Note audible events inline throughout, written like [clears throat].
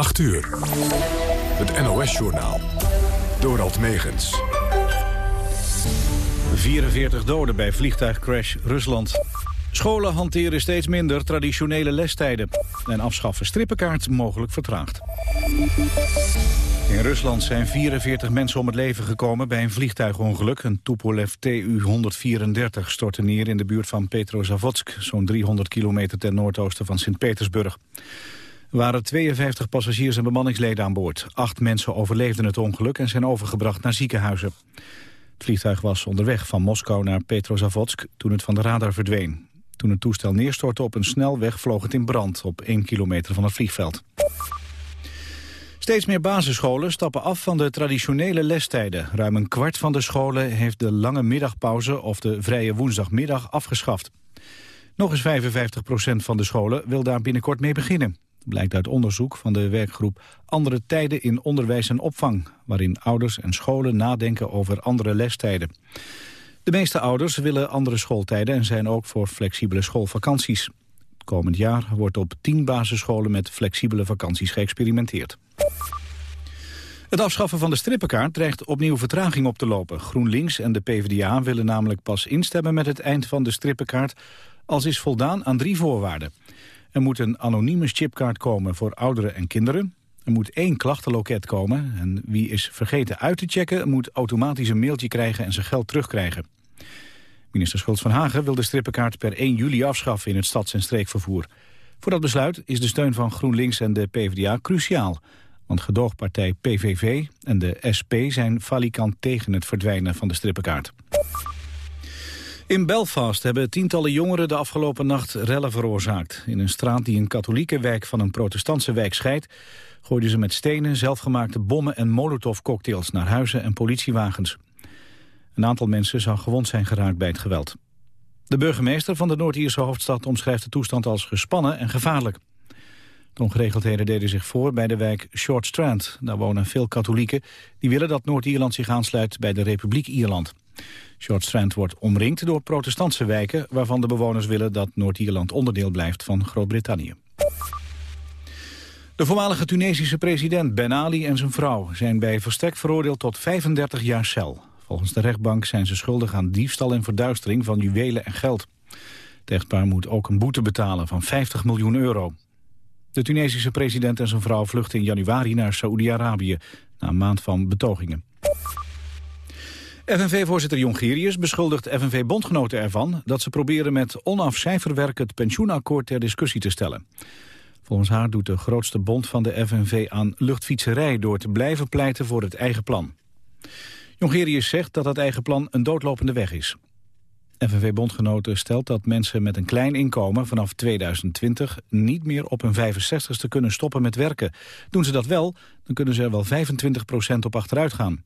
8 uur. Het NOS-journaal. Dorald Megens. 44 doden bij vliegtuigcrash Rusland. Scholen hanteren steeds minder traditionele lestijden. En afschaffen strippenkaart mogelijk vertraagd. In Rusland zijn 44 mensen om het leven gekomen bij een vliegtuigongeluk. Een Tupolev Tu-134 stortte neer in de buurt van Petrozavodsk... zo'n 300 kilometer ten noordoosten van Sint-Petersburg. Waren 52 passagiers en bemanningsleden aan boord. Acht mensen overleefden het ongeluk en zijn overgebracht naar ziekenhuizen. Het vliegtuig was onderweg van Moskou naar Petrozavodsk toen het van de radar verdween. Toen het toestel neerstortte op een snelweg vloog het in brand op 1 kilometer van het vliegveld. Steeds meer basisscholen stappen af van de traditionele lestijden. Ruim een kwart van de scholen heeft de lange middagpauze of de vrije woensdagmiddag afgeschaft. Nog eens 55 procent van de scholen wil daar binnenkort mee beginnen. Blijkt uit onderzoek van de werkgroep Andere Tijden in Onderwijs en Opvang... waarin ouders en scholen nadenken over andere lestijden. De meeste ouders willen andere schooltijden en zijn ook voor flexibele schoolvakanties. Komend jaar wordt op 10 basisscholen met flexibele vakanties geëxperimenteerd. Het afschaffen van de strippenkaart dreigt opnieuw vertraging op te lopen. GroenLinks en de PvdA willen namelijk pas instemmen met het eind van de strippenkaart... als is voldaan aan drie voorwaarden. Er moet een anonieme chipkaart komen voor ouderen en kinderen. Er moet één klachtenloket komen. En wie is vergeten uit te checken... moet automatisch een mailtje krijgen en zijn geld terugkrijgen. Minister Schultz van Hagen wil de strippenkaart per 1 juli afschaffen... in het stads- en streekvervoer. Voor dat besluit is de steun van GroenLinks en de PvdA cruciaal. Want gedoogpartij PVV en de SP zijn falikant tegen het verdwijnen van de strippenkaart. In Belfast hebben tientallen jongeren de afgelopen nacht rellen veroorzaakt. In een straat die een katholieke wijk van een protestantse wijk scheidt... gooiden ze met stenen, zelfgemaakte bommen en molotovcocktails naar huizen en politiewagens. Een aantal mensen zou gewond zijn geraakt bij het geweld. De burgemeester van de Noord-Ierse hoofdstad omschrijft de toestand als gespannen en gevaarlijk. De ongeregeldheden deden zich voor bij de wijk Short Strand. Daar wonen veel katholieken die willen dat Noord-Ierland zich aansluit bij de Republiek Ierland. Short Strand wordt omringd door protestantse wijken... waarvan de bewoners willen dat Noord-Ierland onderdeel blijft van Groot-Brittannië. De voormalige Tunesische president Ben Ali en zijn vrouw... zijn bij verstek veroordeeld tot 35 jaar cel. Volgens de rechtbank zijn ze schuldig aan diefstal en verduistering van juwelen en geld. Het echtpaar moet ook een boete betalen van 50 miljoen euro. De Tunesische president en zijn vrouw vluchten in januari naar Saoedi-Arabië... na een maand van betogingen. FNV-voorzitter Jongerius beschuldigt FNV-bondgenoten ervan... dat ze proberen met onafcijferwerk het pensioenakkoord ter discussie te stellen. Volgens haar doet de grootste bond van de FNV aan luchtfietserij... door te blijven pleiten voor het eigen plan. Jongerius zegt dat dat eigen plan een doodlopende weg is. FNV-bondgenoten stelt dat mensen met een klein inkomen vanaf 2020 niet meer op hun 65ste kunnen stoppen met werken. Doen ze dat wel, dan kunnen ze er wel 25% op achteruit gaan.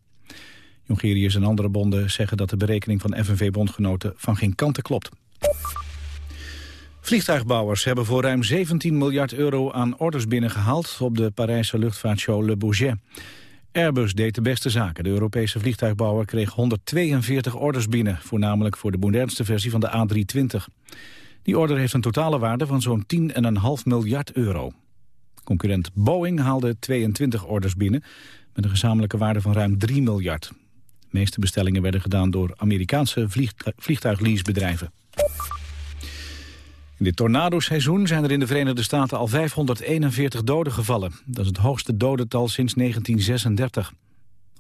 Jongerius en andere bonden zeggen dat de berekening van FNV-bondgenoten van geen kanten klopt. Vliegtuigbouwers hebben voor ruim 17 miljard euro aan orders binnengehaald op de Parijse luchtvaartshow Le Bourget. Airbus deed de beste zaken. De Europese vliegtuigbouwer kreeg 142 orders binnen, voornamelijk voor de modernste versie van de A320. Die order heeft een totale waarde van zo'n 10,5 miljard euro. Concurrent Boeing haalde 22 orders binnen, met een gezamenlijke waarde van ruim 3 miljard. De meeste bestellingen werden gedaan door Amerikaanse vliegtuigleasebedrijven. In dit tornadoseizoen zijn er in de Verenigde Staten al 541 doden gevallen. Dat is het hoogste dodental sinds 1936.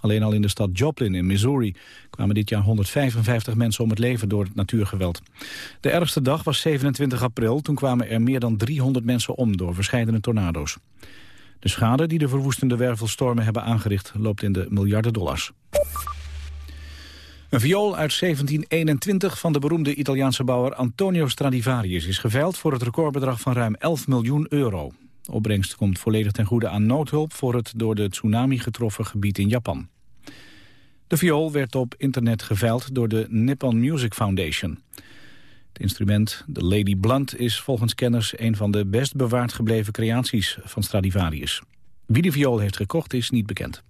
Alleen al in de stad Joplin in Missouri kwamen dit jaar 155 mensen om het leven door het natuurgeweld. De ergste dag was 27 april, toen kwamen er meer dan 300 mensen om door verschillende tornado's. De schade die de verwoestende wervelstormen hebben aangericht loopt in de miljarden dollars. Een viool uit 1721 van de beroemde Italiaanse bouwer Antonio Stradivarius is geveild voor het recordbedrag van ruim 11 miljoen euro. De opbrengst komt volledig ten goede aan noodhulp voor het door de tsunami getroffen gebied in Japan. De viool werd op internet geveild door de Nippon Music Foundation. Het instrument, de Lady Blunt, is volgens kenners een van de best bewaard gebleven creaties van Stradivarius. Wie de viool heeft gekocht is niet bekend.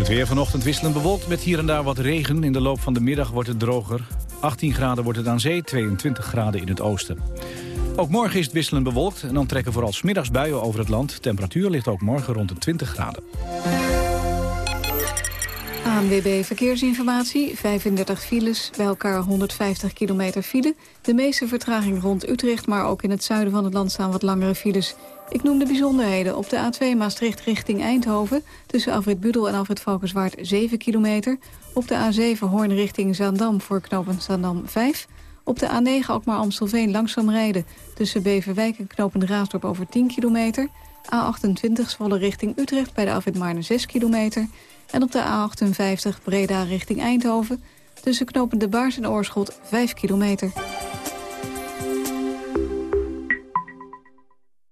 Het weer vanochtend wisselend bewolkt met hier en daar wat regen. In de loop van de middag wordt het droger. 18 graden wordt het aan zee, 22 graden in het oosten. Ook morgen is het wisselend bewolkt en dan trekken vooral smiddags buien over het land. Temperatuur ligt ook morgen rond de 20 graden. ANWB Verkeersinformatie, 35 files, bij elkaar 150 kilometer file. De meeste vertraging rond Utrecht, maar ook in het zuiden van het land staan wat langere files. Ik noem de bijzonderheden. Op de A2 Maastricht richting Eindhoven... tussen Alfred Budel en Alfred Valkenswaard 7 kilometer. Op de A7 Hoorn richting Zaandam voor knooppunt Zaandam 5. Op de A9 ook maar Amstelveen langzaam rijden... tussen Beverwijk en knooppunt Raasdorp over 10 kilometer. A28 Zwolle richting Utrecht bij de Alfred Marne 6 kilometer... En op de A58 Breda richting Eindhoven... tussen knopen De Baars en Oorschot 5 kilometer.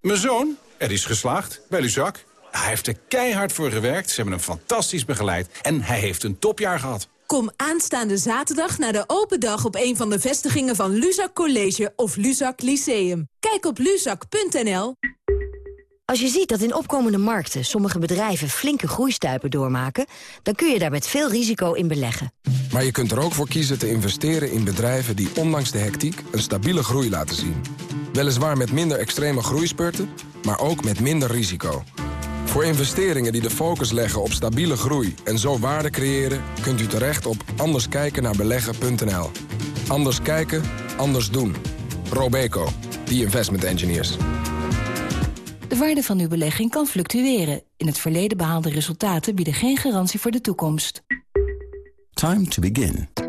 Mijn zoon, er is geslaagd bij Luzak. Hij heeft er keihard voor gewerkt, ze hebben hem fantastisch begeleid... en hij heeft een topjaar gehad. Kom aanstaande zaterdag naar de open dag op een van de vestigingen van Luzak College of Luzak Lyceum. Kijk op luzak.nl. Als je ziet dat in opkomende markten sommige bedrijven flinke groeistuipen doormaken... dan kun je daar met veel risico in beleggen. Maar je kunt er ook voor kiezen te investeren in bedrijven die ondanks de hectiek een stabiele groei laten zien. Weliswaar met minder extreme groeispurten, maar ook met minder risico. Voor investeringen die de focus leggen op stabiele groei en zo waarde creëren... kunt u terecht op anderskijkennaarbeleggen.nl. Anders kijken, anders doen. Robeco, the investment engineers. De waarde van uw belegging kan fluctueren. In het verleden behaalde resultaten bieden geen garantie voor de toekomst. Time to begin.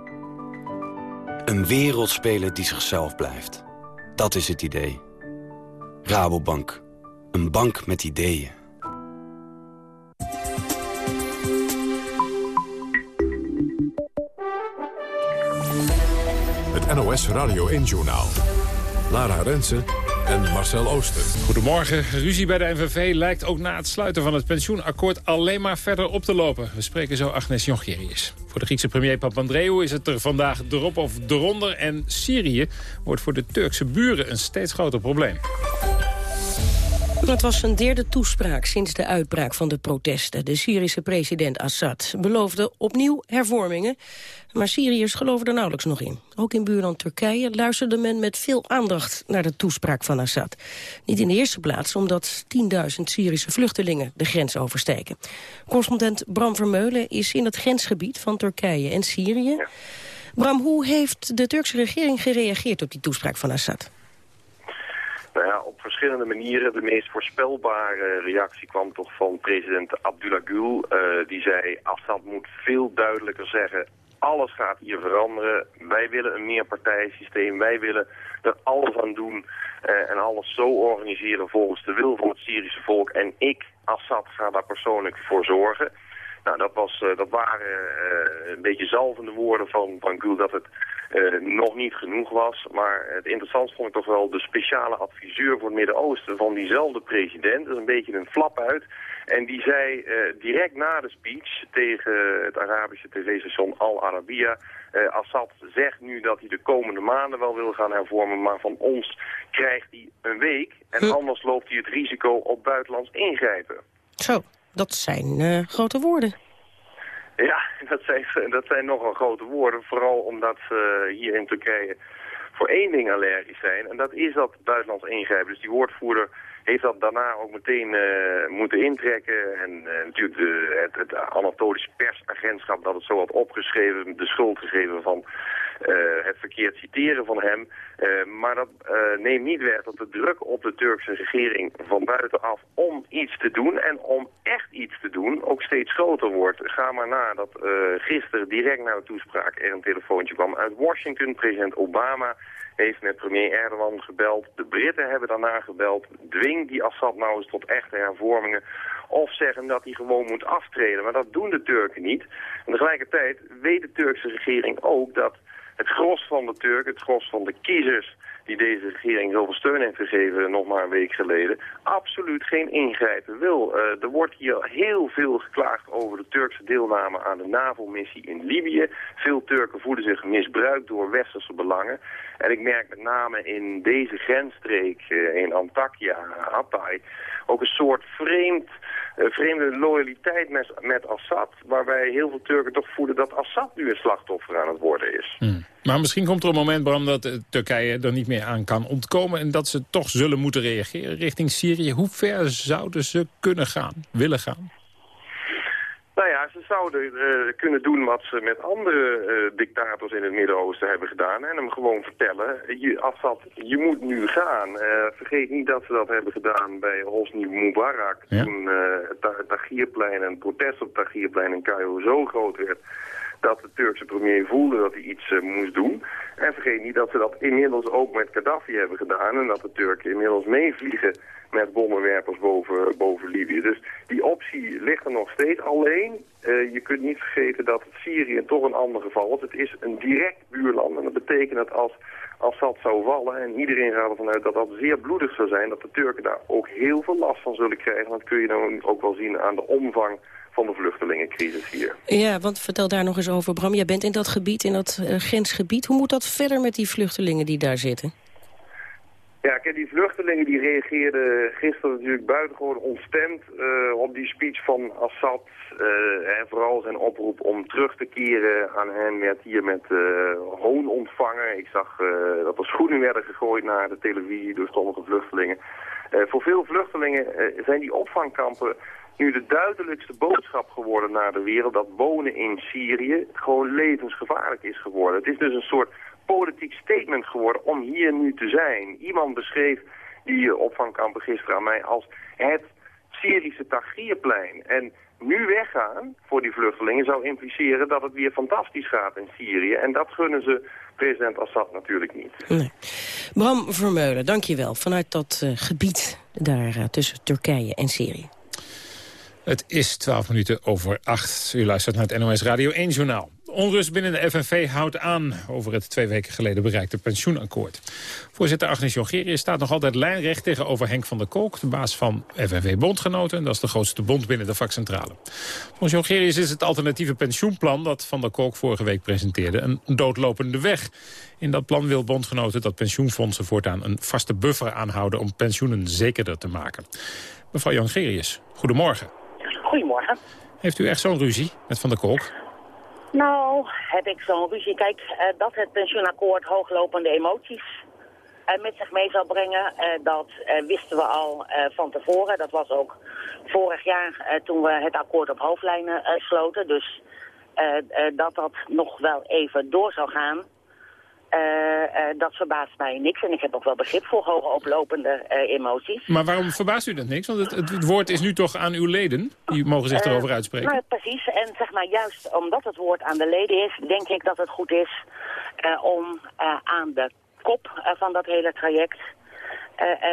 Een wereldspeler die zichzelf blijft. Dat is het idee. Rabobank. Een bank met ideeën. Het NOS Radio 1-journaal. Lara Rensen en Marcel Ooster. Goedemorgen. Ruzie bij de NVV lijkt ook na het sluiten van het pensioenakkoord alleen maar verder op te lopen. We spreken zo Agnes Jongerius. Voor de Griekse premier Papandreou is het er vandaag erop of eronder. En Syrië wordt voor de Turkse buren een steeds groter probleem. Dat was zijn derde toespraak sinds de uitbraak van de protesten. De Syrische president Assad beloofde opnieuw hervormingen. Maar Syriërs geloven er nauwelijks nog in. Ook in buurland Turkije luisterde men met veel aandacht naar de toespraak van Assad. Niet in de eerste plaats omdat 10.000 Syrische vluchtelingen de grens oversteken. Correspondent Bram Vermeulen is in het grensgebied van Turkije en Syrië. Bram, hoe heeft de Turkse regering gereageerd op die toespraak van Assad? Nou ja, op verschillende manieren. De meest voorspelbare reactie kwam toch van president Abdullah Gül. Uh, die zei, Assad moet veel duidelijker zeggen... alles gaat hier veranderen. Wij willen een meerpartijensysteem. Wij willen er alles aan doen uh, en alles zo organiseren volgens de wil van het Syrische volk. En ik, Assad, ga daar persoonlijk voor zorgen. Nou, dat, was, uh, dat waren uh, een beetje zalvende woorden van, van Gül dat het uh, nog niet genoeg was. Maar het interessant vond ik toch wel de speciale adviseur voor het Midden-Oosten van diezelfde president. Dat is een beetje een flap uit. En die zei direct na de speech tegen het Arabische tv-station Al Arabiya... Assad zegt nu dat hij de komende maanden wel wil gaan hervormen... maar van ons krijgt hij een week en anders loopt hij het risico op buitenlands ingrijpen. Zo. Dat zijn uh, grote woorden. Ja, dat zijn, [laughs] dat zijn nogal grote woorden. Vooral omdat ze hier in Turkije voor één ding allergisch zijn. En dat is dat buitenlands ingrijpen. Dus die woordvoerder heeft dat daarna ook meteen uh, moeten intrekken. En uh, natuurlijk de, het, het Anatolische persagentschap dat het zo had opgeschreven, de schuld gegeven van het verkeerd citeren van hem. maar dat neemt niet weg dat de druk op de Turkse regering van buitenaf om iets te doen en om echt iets te doen ook steeds groter wordt. Ga maar na dat gisteren direct na de toespraak er een telefoontje kwam uit Washington. President Obama heeft met premier Erdogan gebeld. De Britten hebben daarna gebeld. Dwing die Assad nou eens tot echte hervormingen. Of zeggen dat hij gewoon moet aftreden. Maar dat doen de Turken niet. En tegelijkertijd weet de Turkse regering ook dat het gros van de Turken, het gros van de kiezers die deze regering zoveel steun heeft gegeven nog maar een week geleden, absoluut geen ingrijpen wil. Uh, er wordt hier heel veel geklaagd over de Turkse deelname aan de NAVO-missie in Libië. Veel Turken voelen zich misbruikt door westerse belangen. En ik merk met name in deze grensstreek, uh, in Antakya, Hatay, ook een soort vreemd, uh, vreemde loyaliteit met, met Assad, waarbij heel veel Turken toch voelen dat Assad nu een slachtoffer aan het worden is. Hmm. Maar misschien komt er een moment, Bram, dat Turkije er niet meer aan kan ontkomen... en dat ze toch zullen moeten reageren richting Syrië. Hoe ver zouden ze kunnen gaan, willen gaan? Zouden uh, kunnen doen wat ze met andere uh, dictators in het Midden-Oosten hebben gedaan. En hem gewoon vertellen, je, Assad, je moet nu gaan. Uh, vergeet niet dat ze dat hebben gedaan bij Hosni Mubarak. Ja. Toen het Tagierplein en het protest op Tagierplein in Cairo zo groot werd dat de Turkse premier voelde dat hij iets uh, moest doen. En vergeet niet dat ze dat inmiddels ook met Gaddafi hebben gedaan... en dat de Turken inmiddels meevliegen met bommenwerpers boven, boven Libië. Dus die optie ligt er nog steeds. Alleen, uh, je kunt niet vergeten dat Syrië toch een ander geval is. Het is een direct buurland en dat betekent dat als Assad zou vallen... en iedereen gaat ervan uit dat dat zeer bloedig zou zijn... dat de Turken daar ook heel veel last van zullen krijgen. Dat kun je dan ook wel zien aan de omvang van de vluchtelingencrisis hier. Ja, want vertel daar nog eens over, Bram. Jij bent in dat gebied, in dat uh, grensgebied. Hoe moet dat verder met die vluchtelingen die daar zitten? Ja, kijk, die vluchtelingen die reageerden gisteren natuurlijk buitengewoon ontstemd uh, op die speech van Assad. Uh, en vooral zijn oproep om terug te keren aan hen werd hier met hoon ontvangen. Ik zag dat er schoenen werden gegooid naar de televisie door sommige vluchtelingen. voor veel vluchtelingen zijn die opvangkampen nu de duidelijkste boodschap geworden naar de wereld dat wonen in Syrië gewoon levensgevaarlijk is geworden. Het is dus een soort politiek statement geworden om hier nu te zijn. Iemand beschreef die opvangkampen gisteren aan mij als het Syrische Tahrirplein. En nu weggaan voor die vluchtelingen zou impliceren dat het weer fantastisch gaat in Syrië. En dat gunnen ze president Assad natuurlijk niet. Nee. Bram Vermeulen, dankjewel. Vanuit dat uh, gebied daar uh, tussen Turkije en Syrië. Het is 12 minuten over 8. U luistert naar het NOS Radio 1 Journaal. Onrust binnen de FNV houdt aan over het twee weken geleden bereikte pensioenakkoord. Voorzitter Agnes Jongerius staat nog altijd lijnrecht tegenover Henk van der Kolk, de baas van FNV-bondgenoten. Dat is de grootste bond binnen de vakcentrale. Volgens Jongerius is het alternatieve pensioenplan dat Van der Kolk vorige week presenteerde een doodlopende weg. In dat plan wil bondgenoten dat pensioenfondsen voortaan een vaste buffer aanhouden om pensioenen zekerder te maken. Mevrouw Jongerius, goedemorgen. Goedemorgen. Heeft u echt zo'n ruzie met Van der Kolk? Nou, heb ik zo'n ruzie. Kijk, uh, dat het pensioenakkoord hooglopende emoties uh, met zich mee zal brengen, uh, dat wisten we al van tevoren. Dat was ook vorig jaar toen we het akkoord op hoofdlijnen sloten. Dus dat dat nog wel even door zou gaan. Uh, uh, dat verbaast mij niks. En ik heb ook wel begrip voor hoge oplopende uh, emoties. Maar waarom verbaast u dat niks? Want het, het, woord is nu toch aan uw leden? Die mogen zich erover uitspreken. Nou, precies. En zeg maar, juist omdat het woord aan de leden is... denk ik dat het goed is om aan de kop van dat hele traject...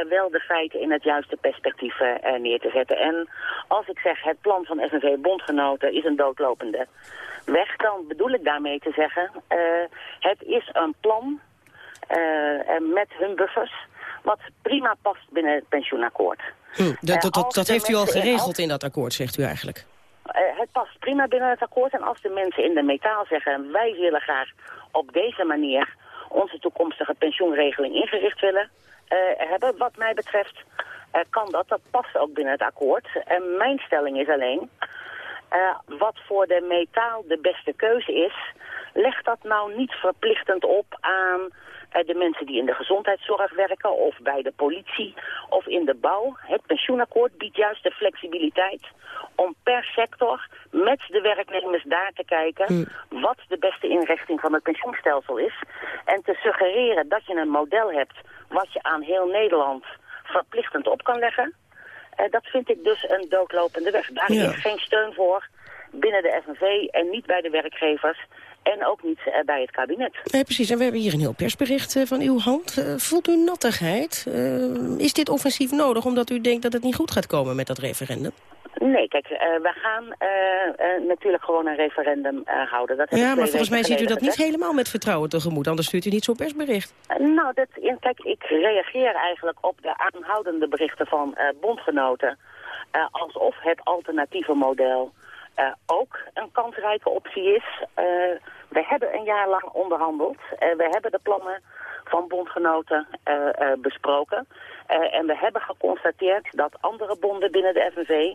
wel de feiten in het juiste perspectief neer te zetten. En als ik zeg het plan van FNV-bondgenoten is een doodlopende weg, dan bedoel ik daarmee te zeggen... Uh, het is een plan uh, met hun buffers wat prima past binnen het pensioenakkoord. Hm, dat, dat, dat, dat heeft u al geregeld in dat akkoord, zegt u eigenlijk? Uh, het past prima binnen het akkoord. En als de mensen in de metaal zeggen... wij willen graag op deze manier onze toekomstige pensioenregeling ingericht willen hebben... wat mij betreft kan dat. Dat past ook binnen het akkoord. En mijn stelling is alleen uh, wat voor de metaal de beste keuze is, leg dat nou niet verplichtend op aan uh, de mensen die in de gezondheidszorg werken of bij de politie of in de bouw. Het pensioenakkoord biedt juist de flexibiliteit om per sector met de werknemers daar te kijken Hm. wat de beste inrichting van het pensioenstelsel is. En te suggereren dat je een model hebt wat je aan heel Nederland verplichtend op kan leggen. Eh, dat vind ik dus een doodlopende weg. Daar Ja. is geen steun voor binnen de FNV en niet bij de werkgevers en ook niet eh, bij het kabinet. Nee, precies. En we hebben hier een heel persbericht eh, van uw hand. Voelt u nattigheid? Is dit offensief nodig omdat u denkt dat het niet goed gaat komen met dat referendum? Nee, kijk, eh, we gaan eh, eh, natuurlijk gewoon een referendum houden. Dat Ja, maar volgens mij ziet u dat niet helemaal met vertrouwen tegemoet. Anders stuurt u niet zo'n persbericht. Nou, dat, in, kijk, ik reageer eigenlijk op de aanhoudende berichten van bondgenoten. alsof het alternatieve model ook een kansrijke optie is. We hebben een jaar lang onderhandeld. We hebben de plannen van bondgenoten besproken. Eh, en we hebben geconstateerd dat andere bonden binnen de FNV,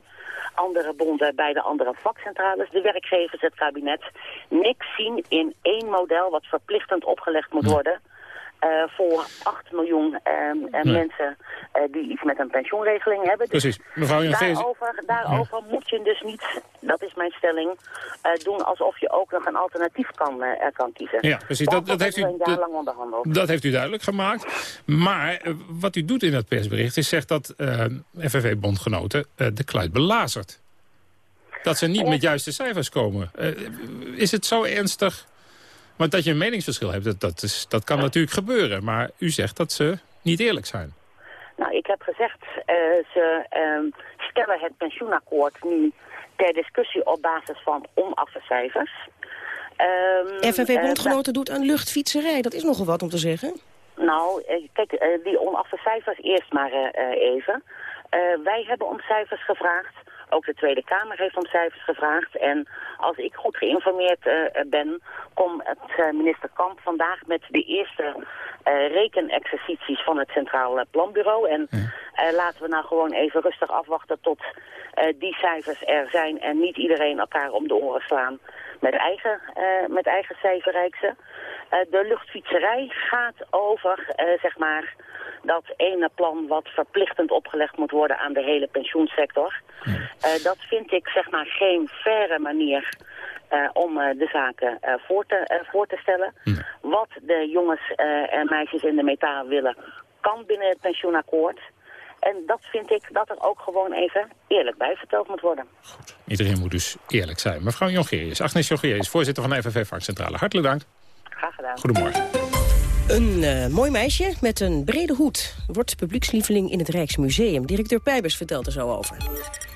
andere bonden bij de andere vakcentrales, de werkgevers, het kabinet, niks zien in één model wat verplichtend opgelegd moet worden. Eh, voor 8 miljoen eh, eh, mensen eh, die iets met een pensioenregeling hebben. Dus Precies. Mevrouw daarover, daarover moet je dus niet, dat is mijn stelling, doen alsof je ook nog een alternatief kan, kan kiezen. Ja, precies. Dat, dat, heeft u, dat, lang onderhandeld. dat heeft u duidelijk gemaakt. Maar wat u doet in dat persbericht is zegt dat FNV-bondgenoten de kluit belazert. Dat ze niet met juiste cijfers komen. Is het zo ernstig? Want dat je een meningsverschil hebt, dat, dat, is, dat kan natuurlijk gebeuren. Maar u zegt dat ze niet eerlijk zijn. Nou, ik heb gezegd, eh, ze ehm, stellen het pensioenakkoord nu ter discussie op basis van onaffe cijfers. Ehm, FNV-bondgenoten doet aan luchtfietserij. Dat is nogal wat om te zeggen. Nou, eh, kijk, eh, die onaffe cijfers eerst maar eh, eh, even. Eh, wij hebben om cijfers gevraagd. Ook de Tweede Kamer heeft om cijfers gevraagd. En als ik goed geïnformeerd eh, ben, komt eh, minister Kamp vandaag met de eerste eh, rekenexercities van het Centraal Planbureau. En laten we nou gewoon even rustig afwachten tot die cijfers er zijn en niet iedereen elkaar om de oren slaan met eigen, met eigen cijferrijksen. Eh, de luchtfietserij gaat over, zeg maar, dat ene plan wat verplichtend opgelegd moet worden aan de hele pensioensector. Eh, dat vind ik, zeg maar, geen faire manier eh, om eh, de zaken voor, te, voor te stellen. Wat de jongens en meisjes in de metaal willen, kan binnen het pensioenakkoord. En dat vind ik dat er ook gewoon even eerlijk bij verteld moet worden. Iedereen moet dus eerlijk zijn. Mevrouw Jongerius, Agnes Jongerius, voorzitter van de FNV-vakcentrale. Hartelijk dank. Graag gedaan. Goedemorgen. Een eh, mooi meisje met een brede hoed wordt publiekslieveling in het Rijksmuseum. Directeur Pijbers vertelt er zo over.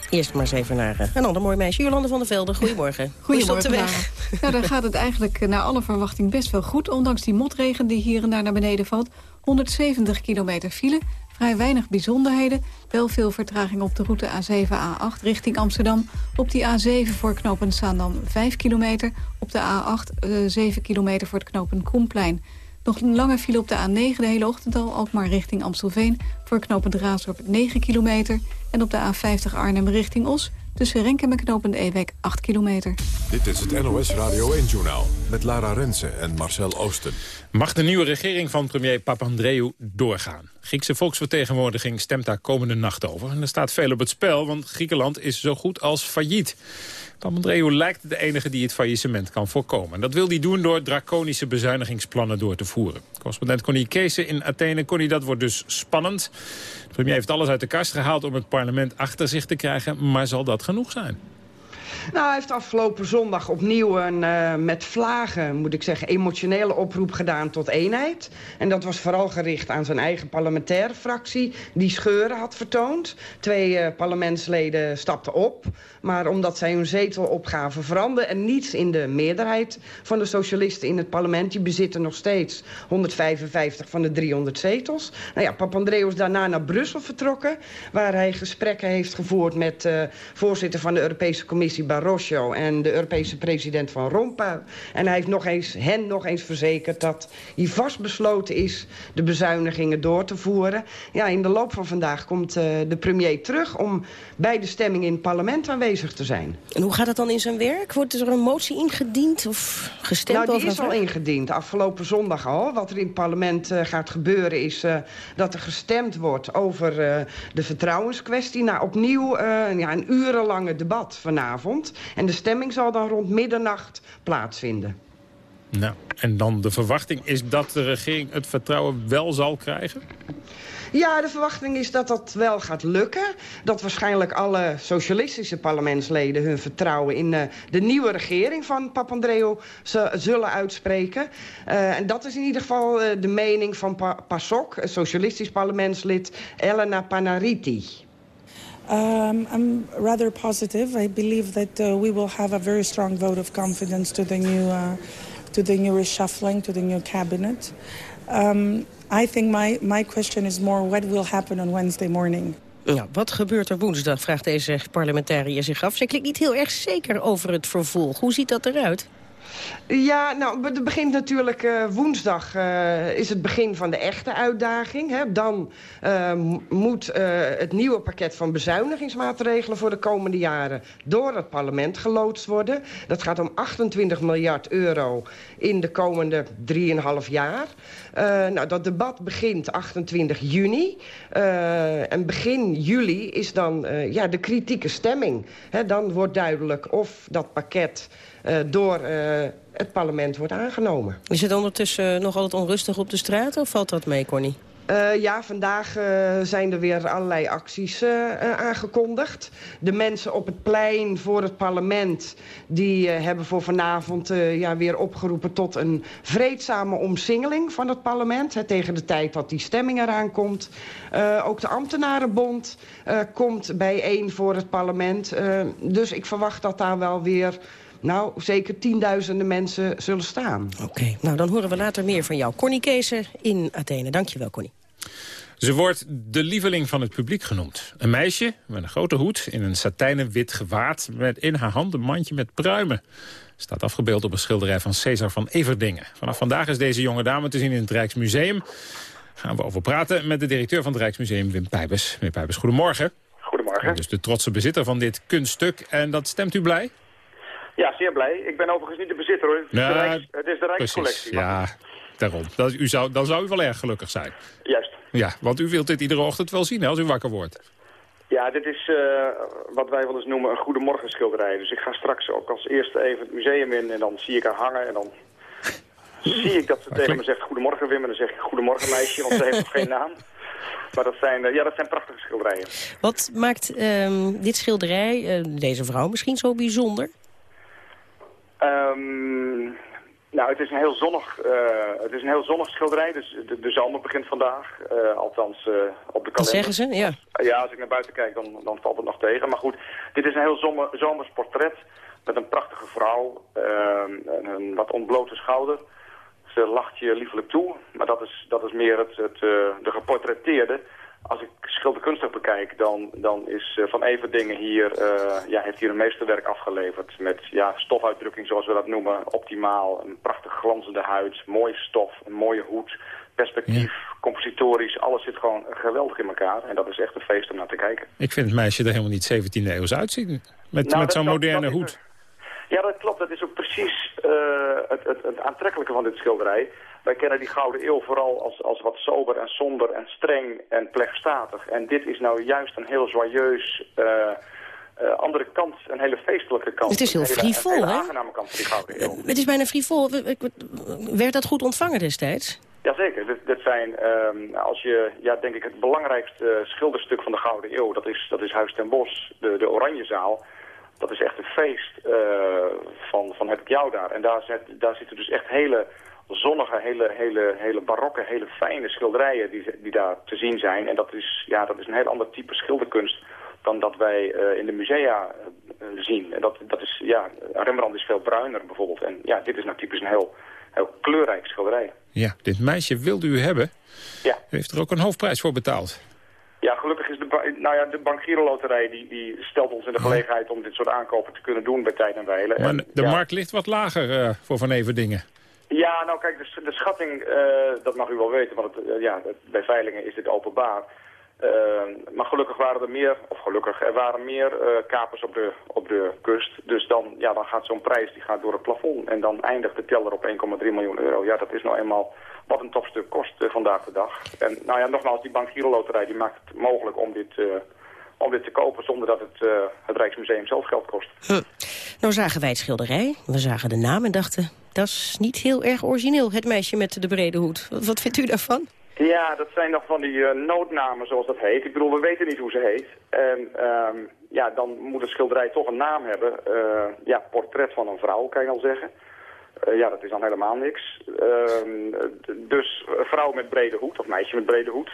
Eerst maar eens even naar eh, een ander mooi meisje. Jolande van der Velde, goedemorgen. Hoe is het op de weg? Nou, daar gaat het eigenlijk eh, naar alle verwachting best wel goed. Ondanks die motregen die hier en daar naar beneden valt. 170 kilometer file, vrij weinig bijzonderheden. Wel veel vertraging op de route A7, A8 richting Amsterdam. Op die A7 voor knooppunt Zaandam 5 kilometer. Op de A8 eh, 7 kilometer voor het knooppunt Koenplein. Nog een lange file op de A9 de hele ochtend al, ook maar richting Amstelveen. Voor knooppunt Raasdorp 9 kilometer. En op de A50 Arnhem richting Os. Tussen Renkem en knooppunt Ewek 8 kilometer. Dit is het NOS Radio 1-journaal met Lara Rensen en Marcel Oosten. Mag de nieuwe regering van premier Papandreou doorgaan? Griekse volksvertegenwoordiging stemt daar komende nacht over. En er staat veel op het spel, want Griekenland is zo goed als failliet. Papandreou lijkt de enige die het faillissement kan voorkomen. En dat wil hij doen door draconische bezuinigingsplannen door te voeren. Correspondent Connie Keesen in Athene. Connie, dat wordt dus spannend. De premier heeft alles uit de kast gehaald om het parlement achter zich te krijgen. Maar zal dat genoeg zijn? Nou, hij heeft afgelopen zondag opnieuw een, uh, met vlagen, moet ik zeggen, emotionele oproep gedaan tot eenheid. En dat was vooral gericht aan zijn eigen parlementaire fractie, die scheuren had vertoond. Twee uh, parlementsleden stapten op, maar omdat zij hun zetel opgaven veranderde er niets in de meerderheid van de socialisten in het parlement. Die bezitten nog steeds 155 van de 300 zetels. Nou ja, Papandreou is daarna naar Brussel vertrokken, waar hij gesprekken heeft gevoerd met uh, voorzitter van de Europese Commissie Barroso en de Europese president Van Rompuy. En hij heeft nog eens, hen nog eens verzekerd dat hij vastbesloten is... de bezuinigingen door te voeren. Ja, in de loop van vandaag komt uh, de premier terug... om bij de stemming in het parlement aanwezig te zijn. En hoe gaat het dan in zijn werk? Wordt er een motie ingediend of gestemd nou, die is al ingediend, afgelopen zondag al. Wat er in het parlement uh, gaat gebeuren is uh, dat er gestemd wordt over de vertrouwenskwestie. Nou, opnieuw ja, een urenlange debat vanavond. En de stemming zal dan rond middernacht plaatsvinden. Nou, en dan de verwachting is dat de regering het vertrouwen wel zal krijgen? Ja, de verwachting is dat dat wel gaat lukken. Dat waarschijnlijk alle socialistische parlementsleden hun vertrouwen in uh, de nieuwe regering van Papandreou zullen uitspreken. Uh, en dat is in ieder geval uh, de mening van pa PASOK, socialistisch parlementslid Elena Panariti. Um, I'm rather positive. I believe that uh, we will have a very strong vote of confidence to the new, uh, to the new reshuffling, to the new cabinet. Um, I think my, my question is more what will happen on Wednesday morning. Ja, wat gebeurt er woensdag, vraagt deze parlementariër zich af. Ze klinkt niet heel erg zeker over het vervolg. Hoe ziet dat eruit? Ja, nou, het begint natuurlijk uh, woensdag uh, is het begin van de echte uitdaging. Hè. Dan uh, moet het nieuwe pakket van bezuinigingsmaatregelen voor de komende jaren door het parlement geloodst worden. Dat gaat om 28 miljard euro in de komende 3,5 jaar. nou, dat debat begint 28 juni. en begin juli is dan ja, de kritieke stemming. Hè, dan wordt duidelijk of dat pakket door uh, het parlement wordt aangenomen. Is het ondertussen nog altijd onrustig op de straat of valt dat mee, Connie? Uh, ja, vandaag uh, zijn er weer allerlei acties uh, aangekondigd. De mensen op het plein voor het parlement... die hebben voor vanavond ja, weer opgeroepen tot een vreedzame omsingeling van het parlement. Hè, tegen de tijd dat die stemming eraan komt. ook de ambtenarenbond komt bijeen voor het parlement. dus ik verwacht dat daar wel weer nou, zeker tienduizenden mensen zullen staan. Oké, okay. nou dan horen we later meer van jou. Connie Keeser in Athene. Dankjewel, Connie. Ze wordt de lieveling van het publiek genoemd. Een meisje met een grote hoed in een satijnen wit gewaad... met in haar hand een mandje met pruimen. Staat afgebeeld op een schilderij van Cesar van Everdingen. Vanaf vandaag is deze jonge dame te zien in het Rijksmuseum. Gaan we over praten met de directeur van het Rijksmuseum, Wim Pijbers. Meneer Pijbers, goedemorgen. Goedemorgen. Dus de trotse bezitter van dit kunststuk. En dat stemt u blij? Ja, zeer blij. Ik ben overigens niet de bezitter hoor. Het is, ja, de, Rijks, het is de Rijkscollectie. Ja, daarom. Dat, u zou, dan zou u wel erg gelukkig zijn. Juist. Ja, want u wilt dit iedere ochtend wel zien hè, als u wakker wordt. Ja, dit is uh, wat wij wel eens noemen een goedemorgen schilderij. Dus ik ga straks ook als eerste even het museum in en dan zie ik haar hangen en dan [laughs] zie ik dat ze tegen me zegt goedemorgen Wim en dan zeg ik goedemorgen meisje, want ze heeft nog geen naam. Maar dat zijn, uh, ja, dat zijn prachtige schilderijen. Wat maakt um, dit schilderij, uh, deze vrouw misschien zo bijzonder? Um, nou, het is een heel zonnig, uh, het is een heel zonnig schilderij. Dus de, de zomer begint vandaag, uh, althans uh, op de kalender. Dat zeggen ze, ja. ja, als ik naar buiten kijk, dan, dan valt het nog tegen. Maar goed, dit is een heel zomer, zomers portret met een prachtige vrouw en een wat ontblote schouder. Ze lacht je liefelijk toe, maar dat is, dat is meer het, het, de geportretteerde. Als ik schilderkunstig bekijk, dan, dan is uh, Van Everdingen hier, uh, ja, heeft hier een meesterwerk afgeleverd. Met ja, stofuitdrukking, zoals we dat noemen, optimaal. Een prachtig glanzende huid, mooie stof, een mooie hoed, perspectief, ja. compositorisch. Alles zit gewoon geweldig in elkaar. En dat is echt een feest om naar te kijken. Ik vind het meisje er helemaal niet 17e eeuws uitzien. Met, nou, met zo'n moderne hoed. Ja, dat klopt. Dat is ook precies uh, het, het, het aantrekkelijke van dit schilderij. Wij kennen die Gouden Eeuw vooral als, als wat sober en somber en streng en pleegstatig. En dit is nou juist een heel joyeus, uh, uh, andere kant, een hele feestelijke kant. Het is heel frivol, een hè? aangename kant van die Gouden Eeuw. Het is bijna frivol. Werd dat goed ontvangen destijds? Jazeker. Dit, dit zijn, um, als je, ja, denk ik, het belangrijkste schilderstuk van de Gouden Eeuw, dat is, dat is Huis ten Bosch, de, de Oranjezaal. Dat is echt een feest uh, van, van heb ik jou daar. En daar, zit, daar zitten dus echt hele zonnige, hele, hele, hele barokke, hele fijne schilderijen die, die daar te zien zijn. En dat is, ja, dat is een heel ander type schilderkunst dan dat wij uh, in de musea uh, zien. En dat, dat is, ja, Rembrandt is veel bruiner bijvoorbeeld. En ja, dit is nou typisch een heel, heel kleurrijk schilderij. Ja, dit meisje wilde u hebben. Ja. U heeft er ook een hoofdprijs voor betaald. Ja, gelukkig is de, nou ja, de Bank Giro Loterij die, die stelt ons in de gelegenheid om dit soort aankopen te kunnen doen bij tijd en wijle. Maar de ja. markt ligt wat lager eh, voor Van Everdingen. Ja, nou kijk, de, de schatting, eh, dat mag u wel weten, want het, eh, ja, bij veilingen is dit openbaar. Eh, maar gelukkig waren er meer, of gelukkig, er waren meer eh, kapers op de, op de kust. Dus dan, ja, dan gaat zo'n prijs die gaat door het plafond. En dan eindigt de teller op 1,3 miljoen euro. Ja, dat is nou eenmaal wat een topstuk kost vandaag de dag. En nou ja, nogmaals, die Bank Giro Loterij die maakt het mogelijk om dit, om dit te kopen zonder dat het, het Rijksmuseum zelf geld kost. Nou zagen wij het schilderij, we zagen de naam en dachten... dat is niet heel erg origineel, het meisje met de brede hoed. Wat, vindt u daarvan? Ja, dat zijn nog van die eh, noodnamen, zoals dat heet. Ik bedoel, we weten niet hoe ze heet. En ehm, ja, dan moet het schilderij toch een naam hebben. Eh, ja, portret van een vrouw, kan je al zeggen. Eh, ja, dat is dan helemaal niks. Ehm, dus een vrouw met brede hoed, of meisje met brede hoed.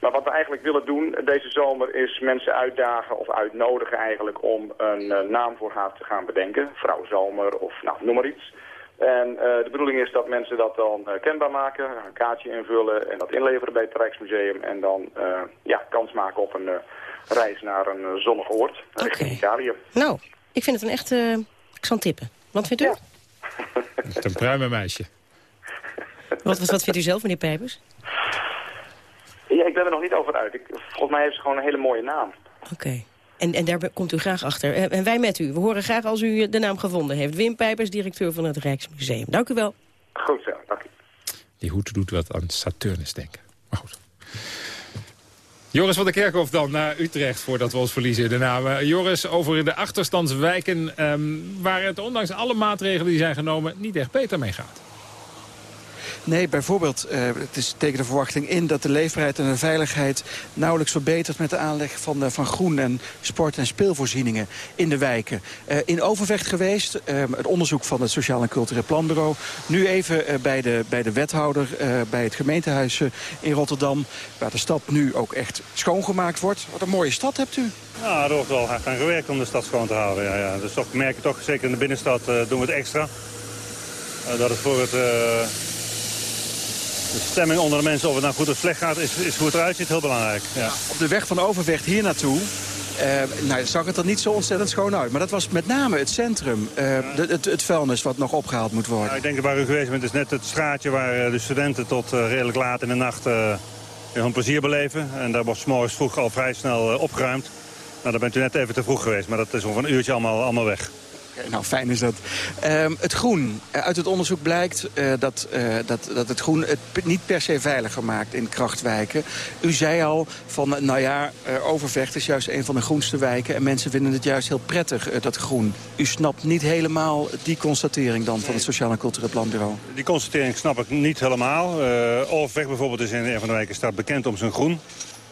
Maar wat we eigenlijk willen doen deze zomer is mensen uitdagen of uitnodigen eigenlijk om een naam voor haar te gaan bedenken. Vrouw Zomer of nou, noem maar iets. En eh, de bedoeling is dat mensen dat dan eh, kenbaar maken, een kaartje invullen en dat inleveren bij het Rijksmuseum. En dan eh, ja, kans maken op een eh, reis naar een zonnig oord richting Italië. Nou, ik vind het een echt... eh, ik zal tippen. Wat vindt u? Het is een pruimenmeisje. Wat, wat, wat vindt u zelf, meneer Pijpers? Ja, ik ben er nog niet over uit. Ik, volgens mij heeft ze gewoon een hele mooie naam. Oké. En, en daar komt u graag achter. En, en wij met u. We horen graag als u de naam gevonden heeft. Wim Pijpers, directeur van het Rijksmuseum. Dank u wel. Goed zo, dank u. Die hoed doet wat aan Saturnus denken. Maar goed. Joris van der Kerkhof dan naar Utrecht voordat we ons verliezen in de namen. Joris, over de achterstandswijken ehm, waar het ondanks alle maatregelen die zijn genomen niet echt beter mee gaat. Nee, bijvoorbeeld, eh, het is tegen de verwachting in dat de leefbaarheid en de veiligheid nauwelijks verbetert met de aanleg van, eh, van groen en sport- en speelvoorzieningen in de wijken. Eh, in Overvecht geweest, het onderzoek van het Sociaal en Cultureel Planbureau. Nu even bij, de, bij de wethouder bij het gemeentehuis eh, in Rotterdam, waar de stad nu ook echt schoongemaakt wordt. Wat een mooie stad hebt u. Ja, er wordt wel hard aan gewerkt om de stad schoon te houden. Ja, ja. Dus toch we merken toch, zeker in de binnenstad doen we het extra. Dat het voor het, de stemming onder de mensen, of het nou goed of slecht gaat, is, is hoe het eruit ziet heel belangrijk. Ja. Op de weg van Overvecht hier naartoe eh, nou, zag het er niet zo ontzettend schoon uit. Maar dat was met name het centrum. eh, de- het, het vuilnis wat nog opgehaald moet worden. Ja, ik denk dat waar u geweest bent is net het straatje waar eh, de studenten tot redelijk laat in de nacht hun plezier beleven. En daar wordt 's morgens vroeg al vrij snel opgeruimd. Nou, daar bent u net even te vroeg geweest, maar dat is ongeveer een uurtje allemaal, allemaal weg. Oké, nou, fijn is dat. Ehm, het groen. Eh, uit het onderzoek blijkt eh, dat, eh, dat, dat het groen het niet per se veiliger maakt in krachtwijken. U zei al van, eh, nou ja, eh, Overvecht is juist een van de groenste wijken... en mensen vinden het juist heel prettig, eh, dat groen. U snapt niet helemaal die constatering dan van het Sociaal en Cultureel Planbureau. Die constatering snap ik niet helemaal. Uh, Overweg bijvoorbeeld is in een van de wijken staat bekend om zijn groen.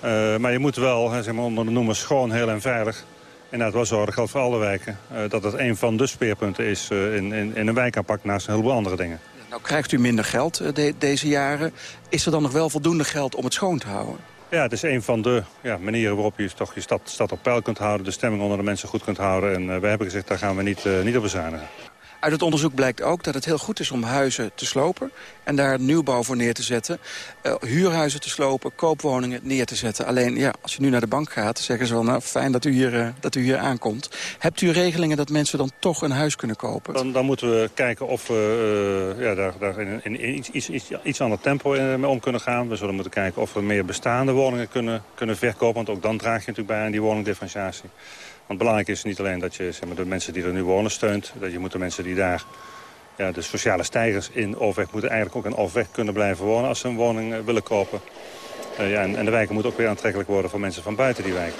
Uh, maar je moet wel, zeg maar, onder de noemer schoon, heel en veilig... zorgen, dat geldt voor alle wijken... Uh, dat het een van de speerpunten is uh, in, in, in een wijkaanpak naast een heleboel andere dingen. Nou krijgt u minder geld de, deze jaren. Is er dan nog wel voldoende geld om het schoon te houden? Ja, het is een van de ja, manieren waarop je toch je stad, stad op peil kunt houden... de stemming onder de mensen goed kunt houden. En uh, wij hebben gezegd, daar gaan we niet, uh, niet op bezuinigen. Uit het onderzoek blijkt ook dat het heel goed is om huizen te slopen... en daar nieuwbouw voor neer te zetten. Uh, huurhuizen te slopen, koopwoningen neer te zetten. Alleen, ja, als je nu naar de bank gaat, zeggen ze wel... nou, fijn dat u hier, uh, dat u hier aankomt. Hebt u regelingen dat mensen dan toch een huis kunnen kopen? Dan, dan moeten we kijken of we uh, ja, daar, daar in, in, in iets, iets, iets, iets ander tempo mee om kunnen gaan. We zullen moeten kijken of we meer bestaande woningen kunnen, kunnen verkopen. Want ook dan draag je natuurlijk bij aan die woningdifferentiatie. Want belangrijk is niet alleen dat je zeg maar, de mensen die er nu wonen steunt. Dat je moet de mensen die daar ja, de sociale stijgers in Overweg moeten eigenlijk ook in Overweg kunnen blijven wonen als ze een woning uh, willen kopen. Uh, ja, en, en, de wijken moeten ook weer aantrekkelijk worden voor mensen van buiten die wijk.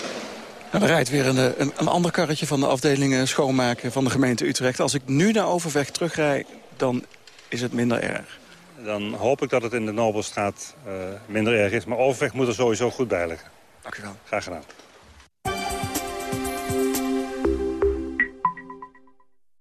Nou, er rijdt weer een, een, een ander karretje van de afdeling schoonmaken van de gemeente Utrecht. Als ik nu naar Overweg terugrij, dan is het minder erg. Dan hoop ik dat het in de Nobelstraat uh, minder erg is. Maar Overweg moet er sowieso goed bij liggen. Dank u wel. Graag gedaan.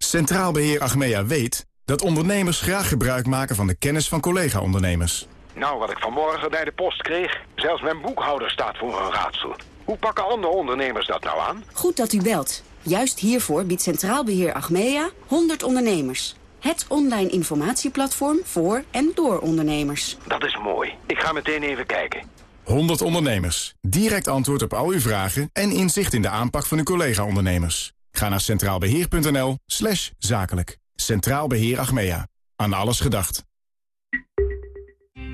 Centraal Beheer Achmea weet dat ondernemers graag gebruik maken van de kennis van collega-ondernemers. Nou, wat ik vanmorgen bij de post kreeg, zelfs mijn boekhouder staat voor een raadsel. Hoe pakken andere ondernemers dat nou aan? Goed dat u belt. Juist hiervoor biedt Centraal Beheer Achmea 100 ondernemers. Het online informatieplatform voor en door ondernemers. Dat is mooi. Ik ga meteen even kijken. 100 ondernemers. Direct antwoord op al uw vragen en inzicht in de aanpak van uw collega-ondernemers. Ga naar centraalbeheer.nl slash zakelijk. Centraal Beheer Achmea. Aan alles gedacht.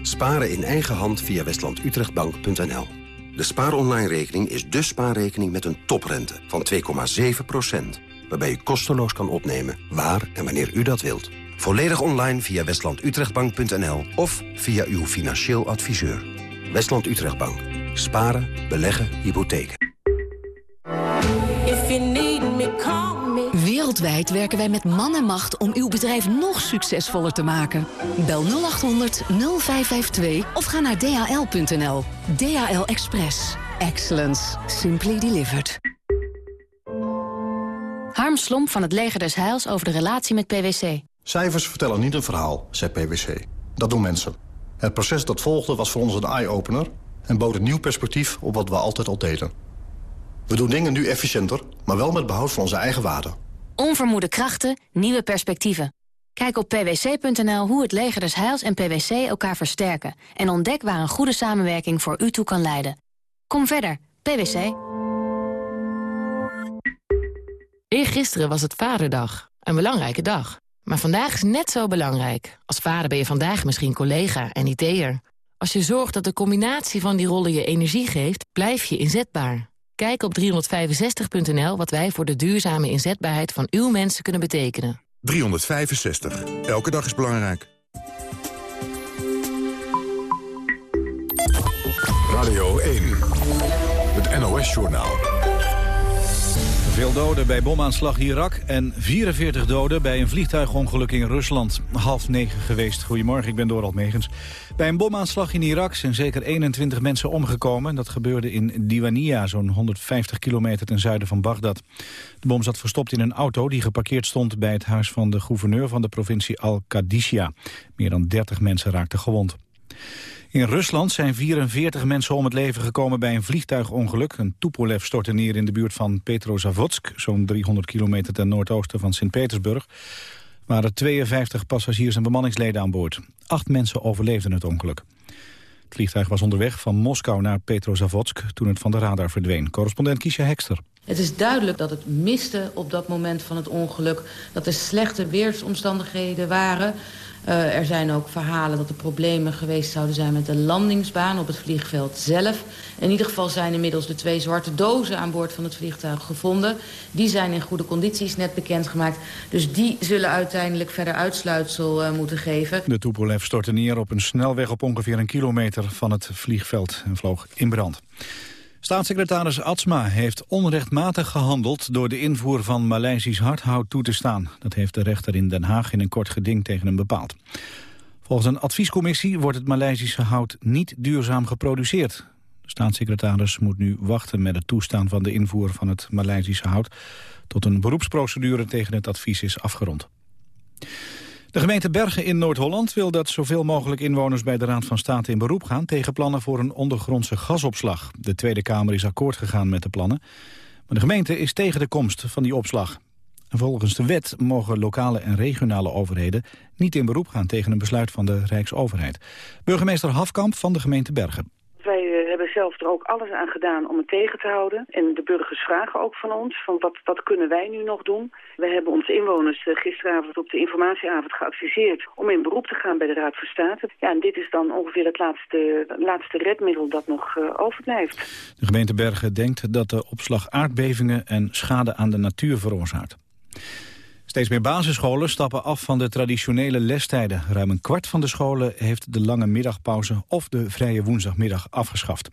Sparen in eigen hand via westlandutrechtbank.nl. De spaaronline-rekening is de spaarrekening met een toprente van 2,7%. Waarbij u kosteloos kan opnemen waar en wanneer u dat wilt. Volledig online via westlandutrechtbank.nl of via uw financieel adviseur. Westland Utrechtbank. Sparen, beleggen, hypotheken. Wereldwijd werken wij met man en macht om uw bedrijf nog succesvoller te maken. Bel 0800 0552 of ga naar dhl.nl. DHL Express. Excellence. Simply delivered. Harm Slomp van het Leger des Heils over de relatie met PwC. Cijfers vertellen niet een verhaal, zei PwC. Dat doen mensen. Het proces dat volgde was voor ons een eye-opener... en bood een nieuw perspectief op wat we altijd al deden. We doen dingen nu efficiënter, maar wel met behoud van onze eigen waarden. Onvermoede krachten, nieuwe perspectieven. Kijk op pwc.nl hoe het leger des Heils en PwC elkaar versterken... en ontdek waar een goede samenwerking voor u toe kan leiden. Kom verder, PwC. Eergisteren was het Vaderdag. Een belangrijke dag. Maar vandaag is net zo belangrijk. Als vader ben je vandaag misschien collega en IT'er. Als je zorgt dat de combinatie van die rollen je energie geeft, blijf je inzetbaar. Kijk op 365.nl wat wij voor de duurzame inzetbaarheid van uw mensen kunnen betekenen. 365. Elke dag is belangrijk. Radio 1. Het NOS-journaal. Veel doden bij bomaanslag Irak en 44 doden bij een vliegtuigongeluk in Rusland. Half negen geweest. Goedemorgen, ik ben Dorald Megens. Bij een bomaanslag in Irak zijn zeker 21 mensen omgekomen. Dat gebeurde in Diwania, zo'n 150 kilometer ten zuiden van Bagdad. De bom zat verstopt in een auto die geparkeerd stond... bij het huis van de gouverneur van de provincie Al-Qadisiyah. Meer dan 30 mensen raakten gewond. In Rusland zijn 44 mensen om het leven gekomen bij een vliegtuigongeluk. Een Tupolev stortte neer in de buurt van Petrozavodsk... zo'n 300 kilometer ten noordoosten van Sint-Petersburg. Er waren 52 passagiers en bemanningsleden aan boord. Acht mensen overleefden het ongeluk. Het vliegtuig was onderweg van Moskou naar Petrozavodsk... toen het van de radar verdween. Correspondent Kiesja Hekster. Het is duidelijk dat het miste op dat moment van het ongeluk. Dat er slechte weersomstandigheden waren... Uh, er zijn ook verhalen dat er problemen geweest zouden zijn met de landingsbaan op het vliegveld zelf. In ieder geval zijn inmiddels de twee zwarte dozen aan boord van het vliegtuig gevonden. Die zijn in goede condities net bekendgemaakt. Dus die zullen uiteindelijk verder uitsluitsel uh, moeten geven. De Tupolev stortte neer op een snelweg op ongeveer een kilometer van het vliegveld en vloog in brand. Staatssecretaris Atsma heeft onrechtmatig gehandeld door de invoer van Maleisisch hardhout toe te staan. Dat heeft de rechter in Den Haag in een kort geding tegen hem bepaald. Volgens een adviescommissie wordt het Maleisische hout niet duurzaam geproduceerd. De staatssecretaris moet nu wachten met het toestaan van de invoer van het Maleisische hout... tot een beroepsprocedure tegen het advies is afgerond. De gemeente Bergen in Noord-Holland wil dat zoveel mogelijk inwoners bij de Raad van State in beroep gaan tegen plannen voor een ondergrondse gasopslag. De Tweede Kamer is akkoord gegaan met de plannen, maar de gemeente is tegen de komst van die opslag. En volgens de wet mogen lokale en regionale overheden niet in beroep gaan tegen een besluit van de Rijksoverheid. Burgemeester Hafkamp van de gemeente Bergen. Eh, zelf er ook alles aan gedaan om het tegen te houden. En de burgers vragen ook van ons, van wat, wat kunnen wij nu nog doen? We hebben onze inwoners eh, gisteravond op de informatieavond geadviseerd om in beroep te gaan bij de Raad van State. Ja, en dit is dan ongeveer het laatste, laatste redmiddel dat nog uh, overblijft. De gemeente Bergen denkt dat de opslag aardbevingen en schade aan de natuur veroorzaakt. Steeds meer basisscholen stappen af van de traditionele lestijden. Ruim een kwart van de scholen heeft de lange middagpauze of de vrije woensdagmiddag afgeschaft.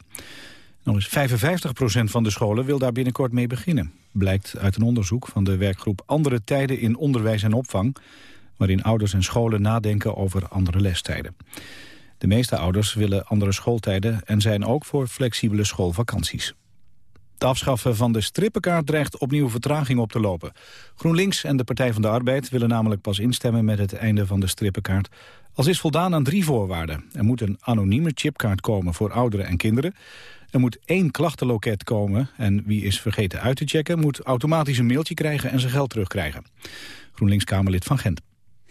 Nog eens 55% van de scholen wil daar binnenkort mee beginnen. Blijkt uit een onderzoek van de werkgroep Andere Tijden in Onderwijs en Opvang... waarin ouders en scholen nadenken over andere lestijden. De meeste ouders willen andere schooltijden en zijn ook voor flexibele schoolvakanties. Het afschaffen van de strippenkaart dreigt opnieuw vertraging op te lopen. GroenLinks en de Partij van de Arbeid willen namelijk pas instemmen met het einde van de strippenkaart... als is voldaan aan drie voorwaarden. Er moet een anonieme chipkaart komen voor ouderen en kinderen. Er moet één klachtenloket komen en wie is vergeten uit te checken... moet automatisch een mailtje krijgen en zijn geld terugkrijgen. GroenLinks-Kamerlid van Gent.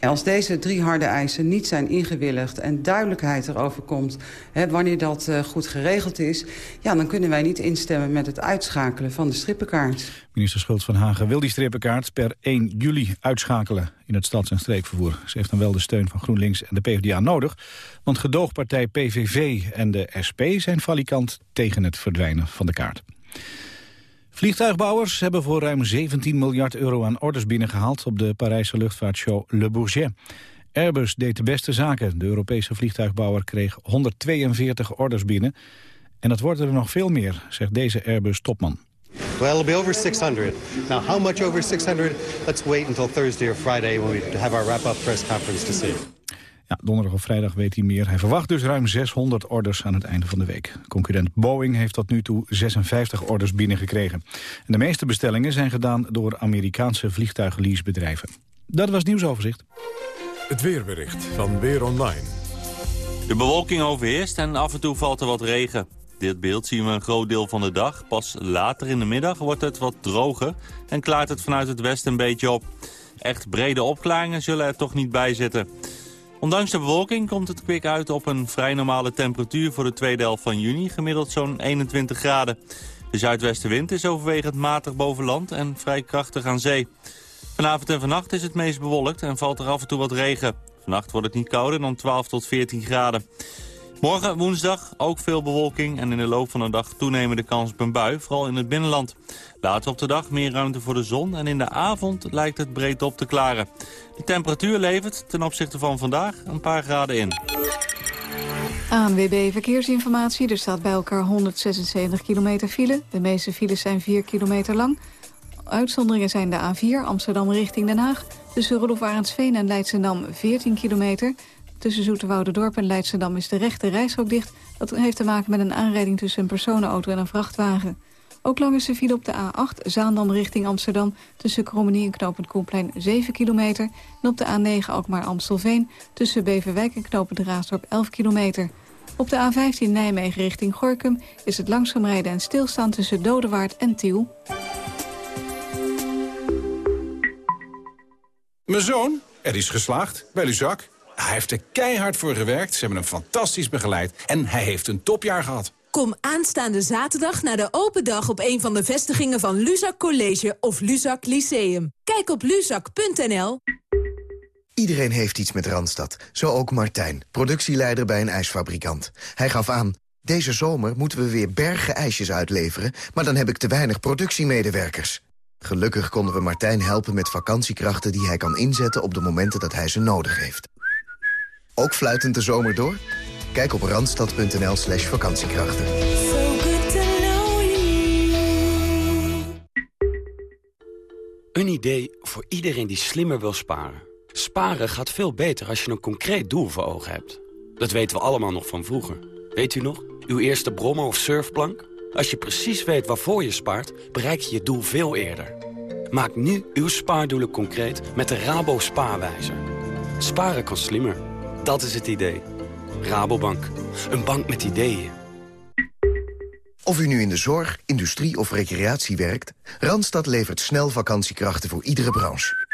Als deze drie harde eisen niet zijn ingewilligd en duidelijkheid erover komt... Hè, wanneer dat uh, goed geregeld is... Ja, dan kunnen wij niet instemmen met het uitschakelen van de strippenkaart. Minister Schultz van Hagen wil die strippenkaart per 1 juli uitschakelen in het stads- en streekvervoer. Ze heeft dan wel de steun van GroenLinks en de PvdA nodig... want gedoogpartij PVV en de SP zijn valikant tegen het verdwijnen van de kaart. Vliegtuigbouwers hebben voor ruim 17 miljard euro aan orders binnengehaald op de Parijse luchtvaartshow Le Bourget. Airbus deed de beste zaken. De Europese vliegtuigbouwer kreeg 142 orders binnen. En dat worden er nog veel meer, zegt deze Airbus-topman. Well, it'll be over 600. Now, how much over 600? Let's wait until Thursday or Friday when we have our wrap-up press conference to see. Ja, donderdag of vrijdag weet hij meer. Hij verwacht dus ruim 600 orders aan het einde van de week. Concurrent Boeing heeft tot nu toe 56 orders binnengekregen. En de meeste bestellingen zijn gedaan door Amerikaanse vliegtuigleasebedrijven. Dat was het nieuwsoverzicht. Het weerbericht van Weer Online. De bewolking overheerst en af en toe valt er wat regen. Dit beeld zien we een groot deel van de dag. Pas later in de middag wordt het wat droger en klaart het vanuit het westen een beetje op. Echt brede opklaringen zullen er toch niet bij zitten. Ondanks de bewolking komt het kwik uit op een vrij normale temperatuur voor de tweede helft van juni, gemiddeld zo'n 21 graden. De zuidwestenwind is overwegend matig boven land en vrij krachtig aan zee. Vanavond en vannacht is het meest bewolkt en valt er af en toe wat regen. Vannacht wordt het niet kouder dan 12 tot 14 graden. Morgen woensdag ook veel bewolking en in de loop van de dag toenemende kans op een bui, vooral in het binnenland. Later op de dag meer ruimte voor de zon en in de avond lijkt het breed op te klaren. De temperatuur levert ten opzichte van vandaag een paar graden in. ANWB Verkeersinformatie. Er staat bij elkaar 176 kilometer file. De meeste files zijn 4 kilometer lang. Uitzonderingen zijn de A4 Amsterdam richting Den Haag. Tussen Rudolf en Leidschendam 14 kilometer. Tussen Dorp en Leidschendam is de rechte reishok dicht. Dat heeft te maken met een aanrijding tussen een personenauto en een vrachtwagen. Ook lang is de file op de A8 Zaandam richting Amsterdam... tussen Krommenie en Knopend Koenplein 7 kilometer... en op de A9 Alkmaar-Amstelveen... tussen Beverwijk en Knopend Raasdorp 11 kilometer. Op de A15 Nijmegen richting Gorkum is het langzaam rijden en stilstaan... tussen Dodewaard en Tiel. Mijn zoon, er is geslaagd bij Luzak. Hij heeft er keihard voor gewerkt, ze hebben hem fantastisch begeleid... en hij heeft een topjaar gehad. Kom aanstaande zaterdag naar de open dag op een van de vestigingen van Luzak College of Luzak Lyceum. Kijk op luzak.nl. Iedereen heeft iets met Randstad, zo ook Martijn, productieleider bij een ijsfabrikant. Hij gaf aan, deze zomer moeten we weer bergen ijsjes uitleveren... maar dan heb ik te weinig productiemedewerkers. Gelukkig konden we Martijn helpen met vakantiekrachten die hij kan inzetten op de momenten dat hij ze nodig heeft. Ook fluitend de zomer door? Kijk op randstad.nl slash vakantiekrachten. Een idee voor iedereen die slimmer wil sparen. Sparen gaat veel beter als je een concreet doel voor ogen hebt. Dat weten we allemaal nog van vroeger. Weet u nog? Uw eerste brommer of surfplank? Als je precies weet waarvoor je spaart, bereik je je doel veel eerder. Maak nu uw spaardoelen concreet met de Rabo Spaarwijzer. Sparen kan slimmer. Dat is het idee. Rabobank. Een bank met ideeën. Of u nu in de zorg, industrie of recreatie werkt... Randstad levert snel vakantiekrachten voor iedere branche.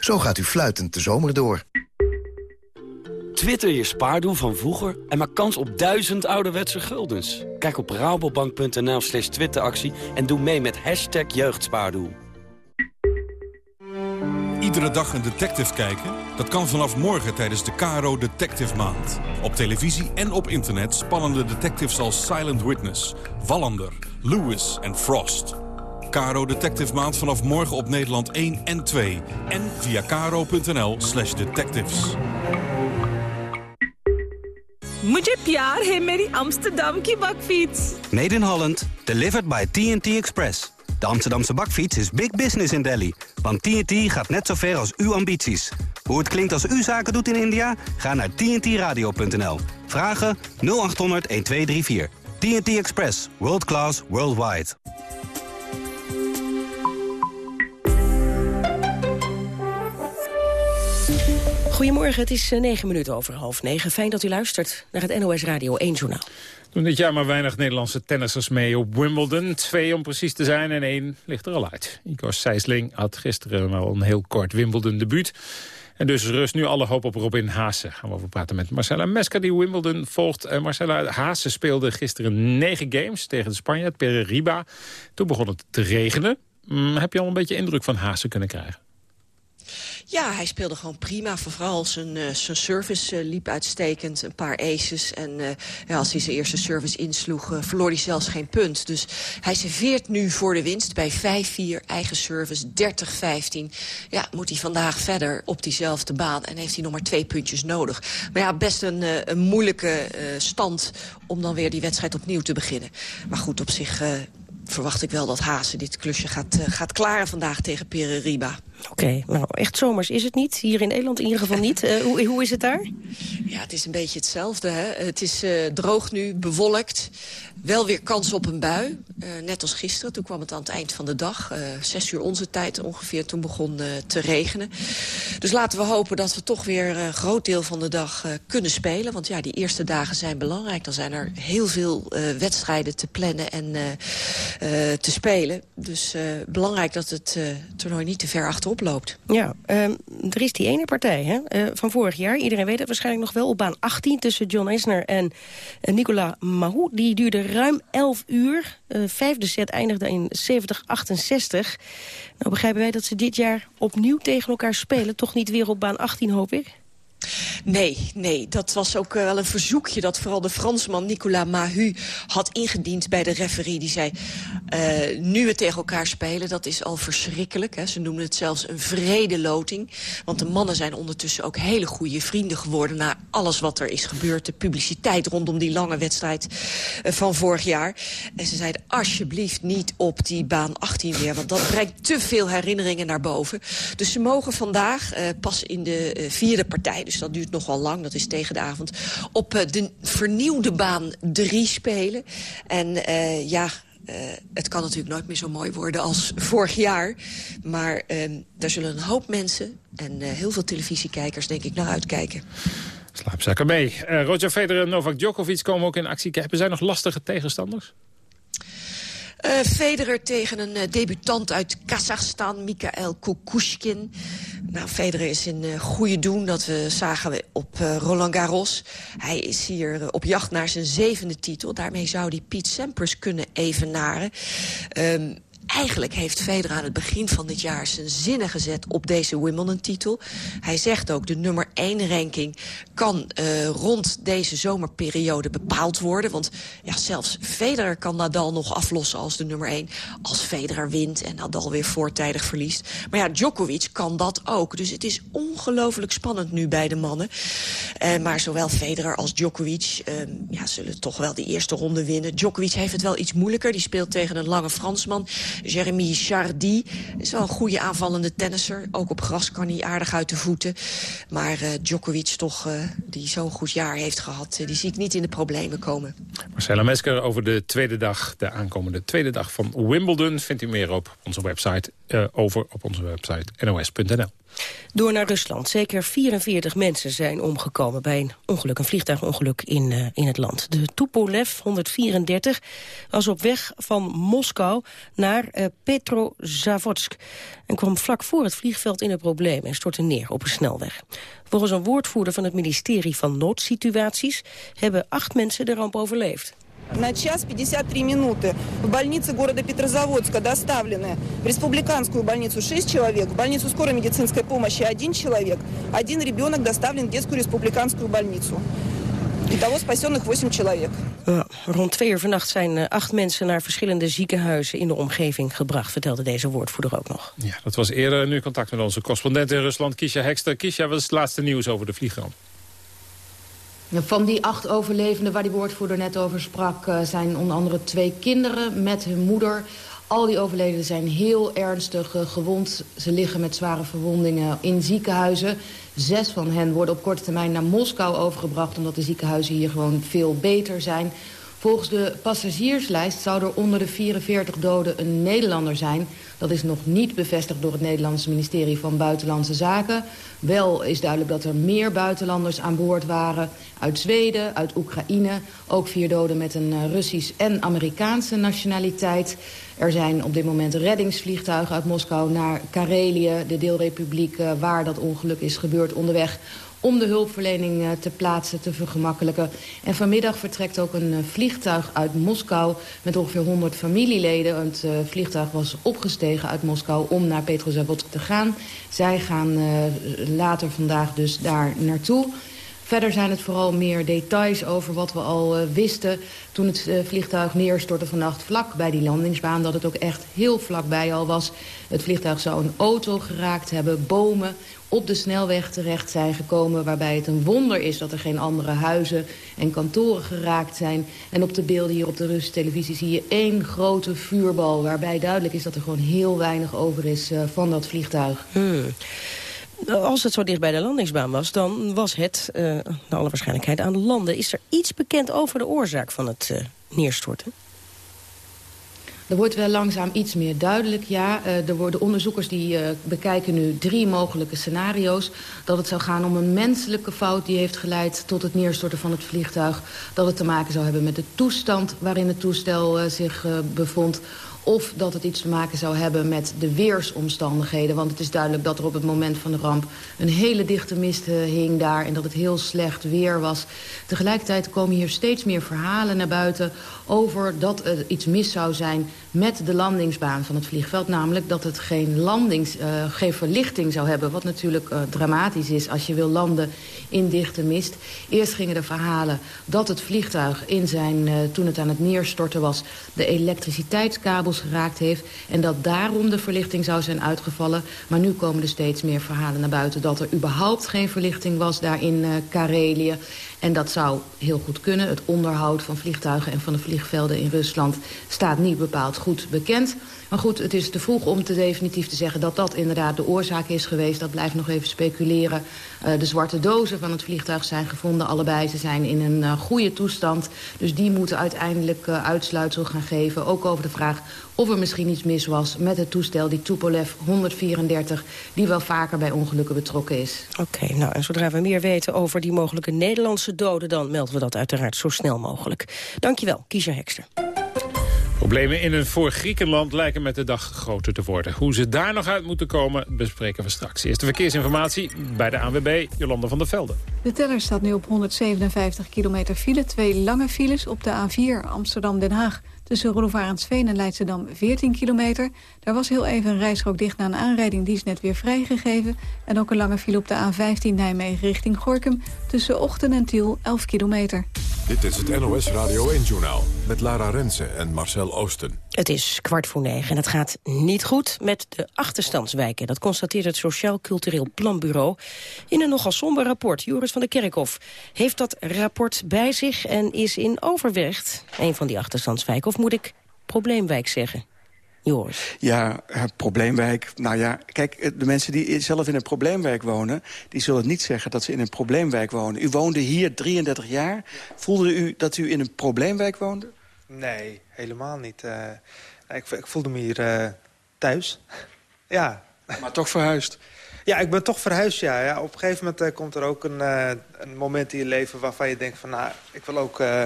Zo gaat u fluitend de zomer door. Twitter je spaardoel van vroeger en maak kans op duizend ouderwetse guldens. Kijk op rabobank.nl slash twitteractie en doe mee met hashtag jeugdspaardoel. Iedere dag een detective kijken? Dat kan vanaf morgen tijdens de Caro Detective Maand. Op televisie en op internet spannende detectives als Silent Witness, Wallander, Lewis en Frost. Caro Detective Maand vanaf morgen op Nederland 1 en 2. En via caro.nl slash detectives. मुझे प्यार है मेरी Amsterdam की bakfiets. Made in Holland, delivered by TNT Express. De Amsterdamse bakfiets is big business in Delhi. Want TNT gaat net zo ver als uw ambities. Hoe het klinkt als u zaken doet in India? Ga naar tntradio.nl. Vragen 0800 1234. TNT Express. World class, worldwide. Goedemorgen, het is negen minuten over half negen. Fijn dat u luistert naar het NOS Radio 1 Journaal. Doen dit jaar maar weinig Nederlandse tennissers mee op Wimbledon. Twee om precies te zijn en één ligt er al uit. Igor Sijsling had gisteren al een heel kort Wimbledon debuut. En dus rust nu alle hoop op Robin Haase. Gaan we over praten met Marcella Mesker die Wimbledon volgt. Uh, Marcella Haase speelde gisteren negen games tegen de Spanjaard Riba. Toen begon het te regenen. Mm, heb je al een beetje indruk van Haase kunnen krijgen? Ja, hij speelde gewoon prima. Vooral zijn, uh, zijn service uh, liep uitstekend. Een paar aces. En uh, ja, als hij zijn eerste service insloeg, verloor hij zelfs geen punt. Dus hij serveert nu voor de winst bij 5-4 eigen service, 30-15. Ja, moet hij vandaag verder op diezelfde baan. En heeft hij nog maar twee puntjes nodig. Maar ja, best een, een moeilijke stand om dan weer die wedstrijd opnieuw te beginnen. Maar goed, op zich verwacht ik wel dat Haase dit klusje gaat, gaat klaren vandaag tegen Riba. Oké, nou echt zomers is het niet. Hier in Nederland in ieder geval niet. Uh, hoe, hoe is het daar? Ja, het is een beetje hetzelfde. Hè? Het is uh, droog nu, bewolkt. Wel weer kans op een bui. Uh, net als gisteren, toen kwam het aan het eind van de dag. zes uur onze tijd ongeveer, toen begon te regenen. Dus laten we hopen dat we toch weer een groot deel van de dag kunnen spelen. Want ja, die eerste dagen zijn belangrijk. Dan zijn er heel veel wedstrijden te plannen en te spelen. Dus belangrijk dat het toernooi niet te ver achterop Ja, um, er is die ene partij hè, uh, van vorig jaar. Iedereen weet het waarschijnlijk nog wel. Op baan 18 tussen John Isner en uh, Nicolas Mahou. Die duurde ruim 11 uur. Uh, vijfde set eindigde in 70-68. Nou begrijpen wij dat ze dit jaar opnieuw tegen elkaar spelen. Toch niet weer op baan 18, hoop ik? Nee, nee, dat was ook wel een verzoekje dat vooral de Fransman Nicolas Mahu had ingediend bij de referee. Die zei, uh, nu we tegen elkaar spelen, dat is al verschrikkelijk. Hè. Ze noemen het zelfs een vredeloting. Want de mannen zijn ondertussen ook hele goede vrienden geworden... na alles wat er is gebeurd, de publiciteit rondom die lange wedstrijd uh, van vorig jaar. En ze zeiden, alsjeblieft niet op die baan 18 weer... want dat brengt te veel herinneringen naar boven. Dus ze mogen vandaag, pas in de vierde partij... Dus dus dat duurt nog wel lang, dat is tegen de avond... op uh, de vernieuwde baan 3 spelen. En uh, ja, uh, het kan natuurlijk nooit meer zo mooi worden als vorig jaar. Maar daar zullen een hoop mensen en heel veel televisiekijkers denk ik naar uitkijken. Slaapzakken mee. Roger Federer en Novak Djokovic komen ook in actie. Hebben zij nog lastige tegenstanders? Uh, Federer tegen een uh, debutant uit Kazachstan, Mikael Kukushkin. Nou, Federer is in uh, goede doen, dat we zagen op Roland Garros. Hij is hier op jacht naar zijn zevende titel. Daarmee zou hij Piet Sampras kunnen evenaren. Um, Eigenlijk heeft Federer aan het begin van dit jaar zijn zinnen gezet op deze Wimbledon-titel. Hij zegt ook, de nummer 1-ranking kan uh, rond deze zomerperiode bepaald worden. Want ja, zelfs Federer kan Nadal nog aflossen als de nummer 1. Als Federer wint en Nadal weer voortijdig verliest. Maar ja, Djokovic kan dat ook. Dus het is ongelooflijk spannend nu bij de mannen. Uh, maar zowel Federer als Djokovic uh, ja, zullen toch wel die eerste ronde winnen. Djokovic heeft het wel iets moeilijker. Die speelt tegen een lange Fransman. Jeremy Chardy is wel een goede aanvallende tennisser. Ook op gras kan hij aardig uit de voeten. Maar uh, Djokovic toch, uh, die zo'n goed jaar heeft gehad... Uh, die zie ik niet in de problemen komen. Marcella Mesker over de tweede dag, de aankomende tweede dag van Wimbledon... vindt u meer op onze website, over op onze website nos.nl. Door naar Rusland. Zeker 44 mensen zijn omgekomen bij een ongeluk, een vliegtuigongeluk in, uh, in het land. De Tupolev 134 was op weg van Moskou naar uh, Petrozavodsk en kwam vlak voor het vliegveld in een probleem en stortte neer op een snelweg. Volgens een woordvoerder van het ministerie van Noodsituaties hebben acht mensen de ramp overleefd. На час 53 минуты в больнице города Петрозаводска доставлены в республиканскую больницу 6 человек, в больницу скорой медицинской помощи 1 человек, один ребенок доставлен в детскую республиканскую больницу. Итого спасенных 8 человек. Uh, rond twee uur vannacht zijn uh, acht mensen naar verschillende ziekenhuizen in de omgeving gebracht, vertelde deze woordvoerder ook nog. Ja, dat was eerder nu contact met onze correspondent in Rusland, Kisha Hekster. Kisha, wat is het laatste nieuws over de vliegramp? Van die acht overlevenden waar die woordvoerder net over sprak... Uh, zijn onder andere twee kinderen met hun moeder. Al die overlevenden zijn heel ernstig uh, gewond. Ze liggen met zware verwondingen in ziekenhuizen. Zes van hen worden op korte termijn naar Moskou overgebracht... omdat de ziekenhuizen hier gewoon veel beter zijn. Volgens de passagierslijst zou er onder de 44 doden een Nederlander zijn. Dat is nog niet bevestigd door het Nederlandse ministerie van Buitenlandse Zaken. Wel is duidelijk dat er meer buitenlanders aan boord waren. Uit Zweden, uit Oekraïne. Ook vier doden met een eh, Russisch en Amerikaanse nationaliteit. Er zijn op dit moment reddingsvliegtuigen uit Moskou naar Karelië, de deelrepubliek eh, waar dat ongeluk is gebeurd, onderweg om de hulpverlening eh, te plaatsen, te vergemakkelijken. En vanmiddag vertrekt ook een eh, vliegtuig uit Moskou met ongeveer 100 familieleden. Het uh, vliegtuig was opgestegen uit Moskou om naar Petrozavodsk te gaan. Zij gaan later vandaag dus daar naartoe. Verder zijn het vooral meer details over wat we al wisten... toen het vliegtuig neerstortte vannacht vlak bij die landingsbaan... dat het ook echt heel vlakbij al was. Het vliegtuig zou een auto geraakt hebben, bomen op de snelweg terecht zijn gekomen... waarbij het een wonder is dat er geen andere huizen en kantoren geraakt zijn. En op de beelden hier op de Russische televisie zie je één grote vuurbal... waarbij duidelijk is dat er gewoon heel weinig over is uh, van dat vliegtuig. Hmm. Als het zo dicht bij de landingsbaan was, dan was het, uh, naar alle waarschijnlijkheid, aan landen. Is er iets bekend over de oorzaak van het uh, neerstorten? Er wordt wel langzaam iets meer duidelijk, ja. Uh, er worden onderzoekers die uh, bekijken nu drie mogelijke scenario's. Dat het zou gaan om een menselijke fout die heeft geleid tot het neerstorten van het vliegtuig. Dat het te maken zou hebben met de toestand waarin het toestel uh, zich bevond of dat het iets te maken zou hebben met de weersomstandigheden. Want het is duidelijk dat er op het moment van de ramp een hele dichte mist uh, hing daar... en dat het heel slecht weer was. Tegelijkertijd komen hier steeds meer verhalen naar buiten... over dat er iets mis zou zijn met de landingsbaan van het vliegveld. Namelijk dat het geen, landings, uh, geen verlichting zou hebben. Wat natuurlijk uh, dramatisch is als je wil landen in dichte mist. Eerst gingen er verhalen dat het vliegtuig in zijn, toen het aan het neerstorten was... de elektriciteitskabels geraakt heeft... en dat daarom de verlichting zou zijn uitgevallen. Maar nu komen er steeds meer verhalen naar buiten... dat er überhaupt geen verlichting was daar in uh, Karelië. En dat zou heel goed kunnen. Het onderhoud van vliegtuigen en van de vliegvelden in Rusland... staat niet bepaald goed bekend. Maar goed, het is te vroeg om te definitief te zeggen dat dat inderdaad de oorzaak is geweest. Dat blijft nog even speculeren. Uh, de zwarte dozen van het vliegtuig zijn gevonden. Allebei, ze zijn in een uh, goede toestand. Dus die moeten uiteindelijk uh, uitsluitsel gaan geven. Ook over de vraag of er misschien iets mis was met het toestel, die Tupolev 134... die wel vaker bij ongelukken betrokken is. Oké, nou en zodra we meer weten over die mogelijke Nederlandse doden... dan melden we dat uiteraard zo snel mogelijk. Dankjewel, Kiezer Hekster. Problemen in en voor Griekenland lijken met de dag groter te worden. Hoe ze daar nog uit moeten komen, bespreken we straks. Eerste verkeersinformatie bij de ANWB, Jolanda van der Velde. De teller staat nu op 157 kilometer file. Twee lange files op de A4 Amsterdam-Den Haag. Tussen Roelofarendsveen en Leidschendam 14 kilometer. Daar was heel even een rijstrook dicht na een aanrijding. Die is net weer vrijgegeven. En ook een lange file op de A15 Nijmegen richting Gorkum. Tussen Ochten en Tiel 11 kilometer. Dit is het NOS Radio 1-journaal met Lara Rensen en Marcel Oosten. Het is kwart voor negen en het gaat niet goed met de achterstandswijken. Dat constateert het Sociaal Cultureel Planbureau in een nogal somber rapport. Joris van der Kerkhof heeft dat rapport bij zich en is in Overweg een van die achterstandswijken. Of moet ik probleemwijk zeggen? Joris. Ja, probleemwijk. Nou ja, kijk, de mensen die zelf in een probleemwijk wonen... die zullen niet zeggen dat ze in een probleemwijk wonen. U woonde hier 33 jaar. Voelde u dat u in een probleemwijk woonde? Nee, helemaal niet. Uh, ik, ik, voelde me hier uh, thuis. [laughs] ja. Maar toch verhuisd? Ja, ik ben toch verhuisd, ja. ja op een gegeven moment uh, komt er ook een, uh, een moment in je leven... waarvan je denkt van, nou, ik wil ook uh,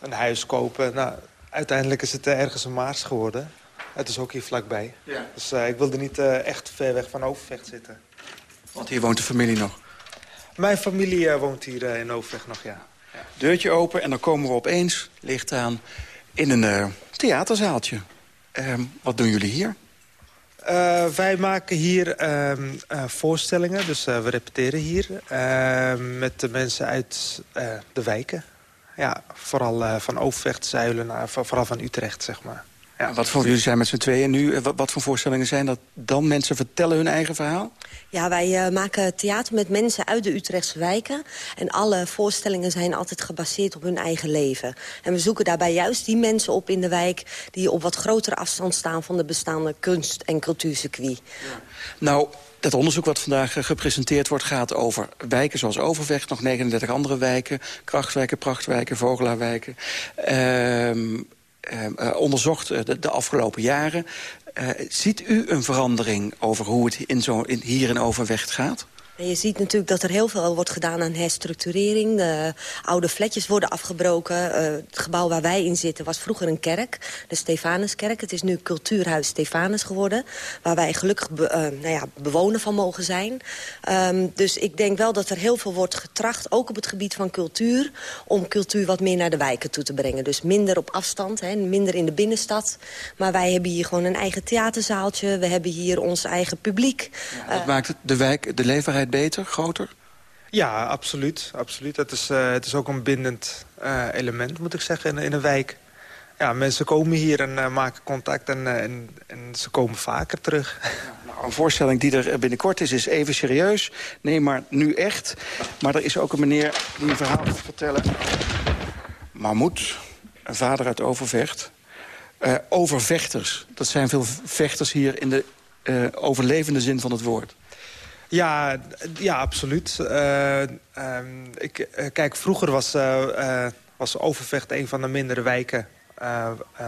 een huis kopen. Nou, uiteindelijk is het ergens een Maars geworden. Het is ook hier vlakbij. Ja. Dus ik wilde niet echt ver weg van Overvecht zitten. Want hier woont de familie nog? Mijn familie woont hier in Overvecht nog, ja. ja. Deurtje open en dan komen we opeens, licht aan, in een theaterzaaltje. Ehm, wat doen jullie hier? Uh, wij maken hier uh, uh, voorstellingen, dus we repeteren hier ehm, met de mensen uit de wijken. Ja, vooral van Overvecht, Zuilen, vooral van Utrecht, zeg maar. Ja, wat voor jullie zijn met z'n tweeën nu? Eh, wat, wat, voor voorstellingen zijn dat dan? Mensen vertellen hun eigen verhaal? Ja, wij uh, maken theater met mensen uit de Utrechtse wijken. En alle voorstellingen zijn altijd gebaseerd op hun eigen leven. En we zoeken daarbij juist die mensen op in de wijk... die op wat grotere afstand staan van de bestaande kunst- en cultuurcircuit. Ja. Nou, dat onderzoek wat vandaag gepresenteerd wordt gaat over wijken zoals Overvecht... nog 39 andere wijken, Krachtwijken, Prachtwijken, Vogelaarwijken... Ehm, onderzocht uh, de, de, afgelopen jaren. Uh, ziet u een verandering over hoe het in zo, in, hier in Overvecht gaat? Je ziet natuurlijk dat er heel veel wordt gedaan aan herstructurering. De oude fletjes worden afgebroken. Uh, het gebouw waar wij in zitten was vroeger een kerk, de Stefanuskerk. Het is nu cultuurhuis Stefanus geworden. Waar wij gelukkig be, uh, nou ja, bewoner van mogen zijn. Um, dus ik denk wel dat er heel veel wordt getracht, ook op het gebied van cultuur... om cultuur wat meer naar de wijken toe te brengen. Dus minder op afstand, hè, minder in de binnenstad. Maar wij hebben hier gewoon een eigen theaterzaaltje. We hebben hier ons eigen publiek. Ja, dat maakt de wijk, de leefbaarheid beter, groter? Ja, absoluut. absoluut. Het, is, uh, het is ook een bindend uh, element, moet ik zeggen, in, in een wijk. Ja, mensen komen hier en uh, maken contact en, en, en, ze komen vaker terug. Ja, nou, een voorstelling die er binnenkort is, is even serieus. Nee, maar nu echt. Maar er is ook een meneer die een verhaal gaat vertellen. Mahmoud, een vader uit Overvecht. overvechters, dat zijn veel vechters hier in de overlevende zin van het woord. Ja, ja absoluut. Uh, uh, ik, uh, kijk, vroeger was, was Overvecht een van de mindere wijken,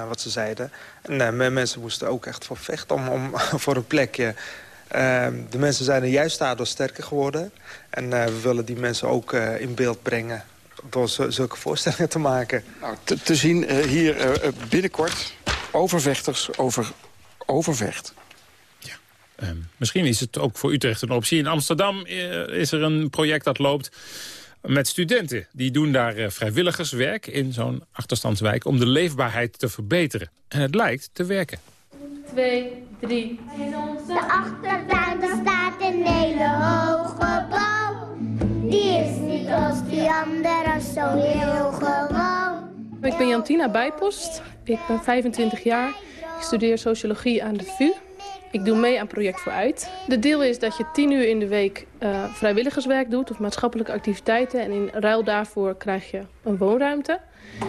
wat ze zeiden. En mensen moesten ook echt voor vechten om, om, [laughs] voor een plekje. Ehm, de mensen zijn er juist daardoor sterker geworden. En we willen die mensen ook in beeld brengen door zulke [laughs] voorstellingen te maken. Nou, te, te zien hier binnenkort overvechters over Overvecht. Uh, misschien is het ook voor Utrecht een optie. In Amsterdam uh, is er een project dat loopt met studenten. Die doen daar uh, vrijwilligerswerk in zo'n achterstandswijk... om de leefbaarheid te verbeteren. En het lijkt te werken. Twee, drie. In onze achtertuin staat een hele hoge boom. Die is niet als die andere zo heel gewoon. Ik ben Jantina Bijpost. Ik ben 25 jaar. Ik studeer sociologie aan de VU. Ik doe mee aan Project Vooruit. De deal is dat je tien uur in de week uh, vrijwilligerswerk doet of maatschappelijke activiteiten. En in ruil daarvoor krijg je een woonruimte.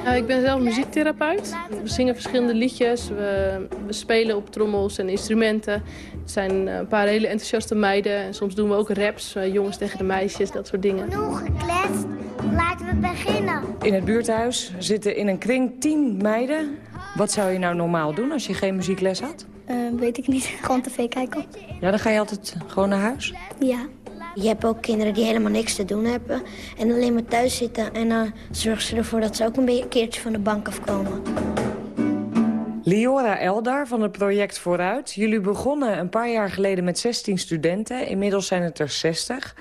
Uh, ik ben zelf muziektherapeut. We zingen verschillende liedjes. We, we, spelen op trommels en instrumenten. Het zijn een paar hele enthousiaste meiden. En soms doen we ook raps, uh, jongens tegen de meisjes, dat soort dingen. Genoeg gekletst, laten we beginnen. In het buurthuis zitten in een kring tien meiden. Wat zou je nou normaal doen als je geen muziekles had? Uh, weet ik niet. [laughs] Gewoon tv kijken. Ja, dan ga je altijd gewoon naar huis? Ja. Je hebt ook kinderen die helemaal niks te doen hebben. En alleen maar thuis zitten. En dan zorgen ze ervoor dat ze ook een keertje van de bank afkomen. Liora Eldar van het project Vooruit. Jullie begonnen een paar jaar geleden met 16 studenten. Inmiddels zijn het er 60.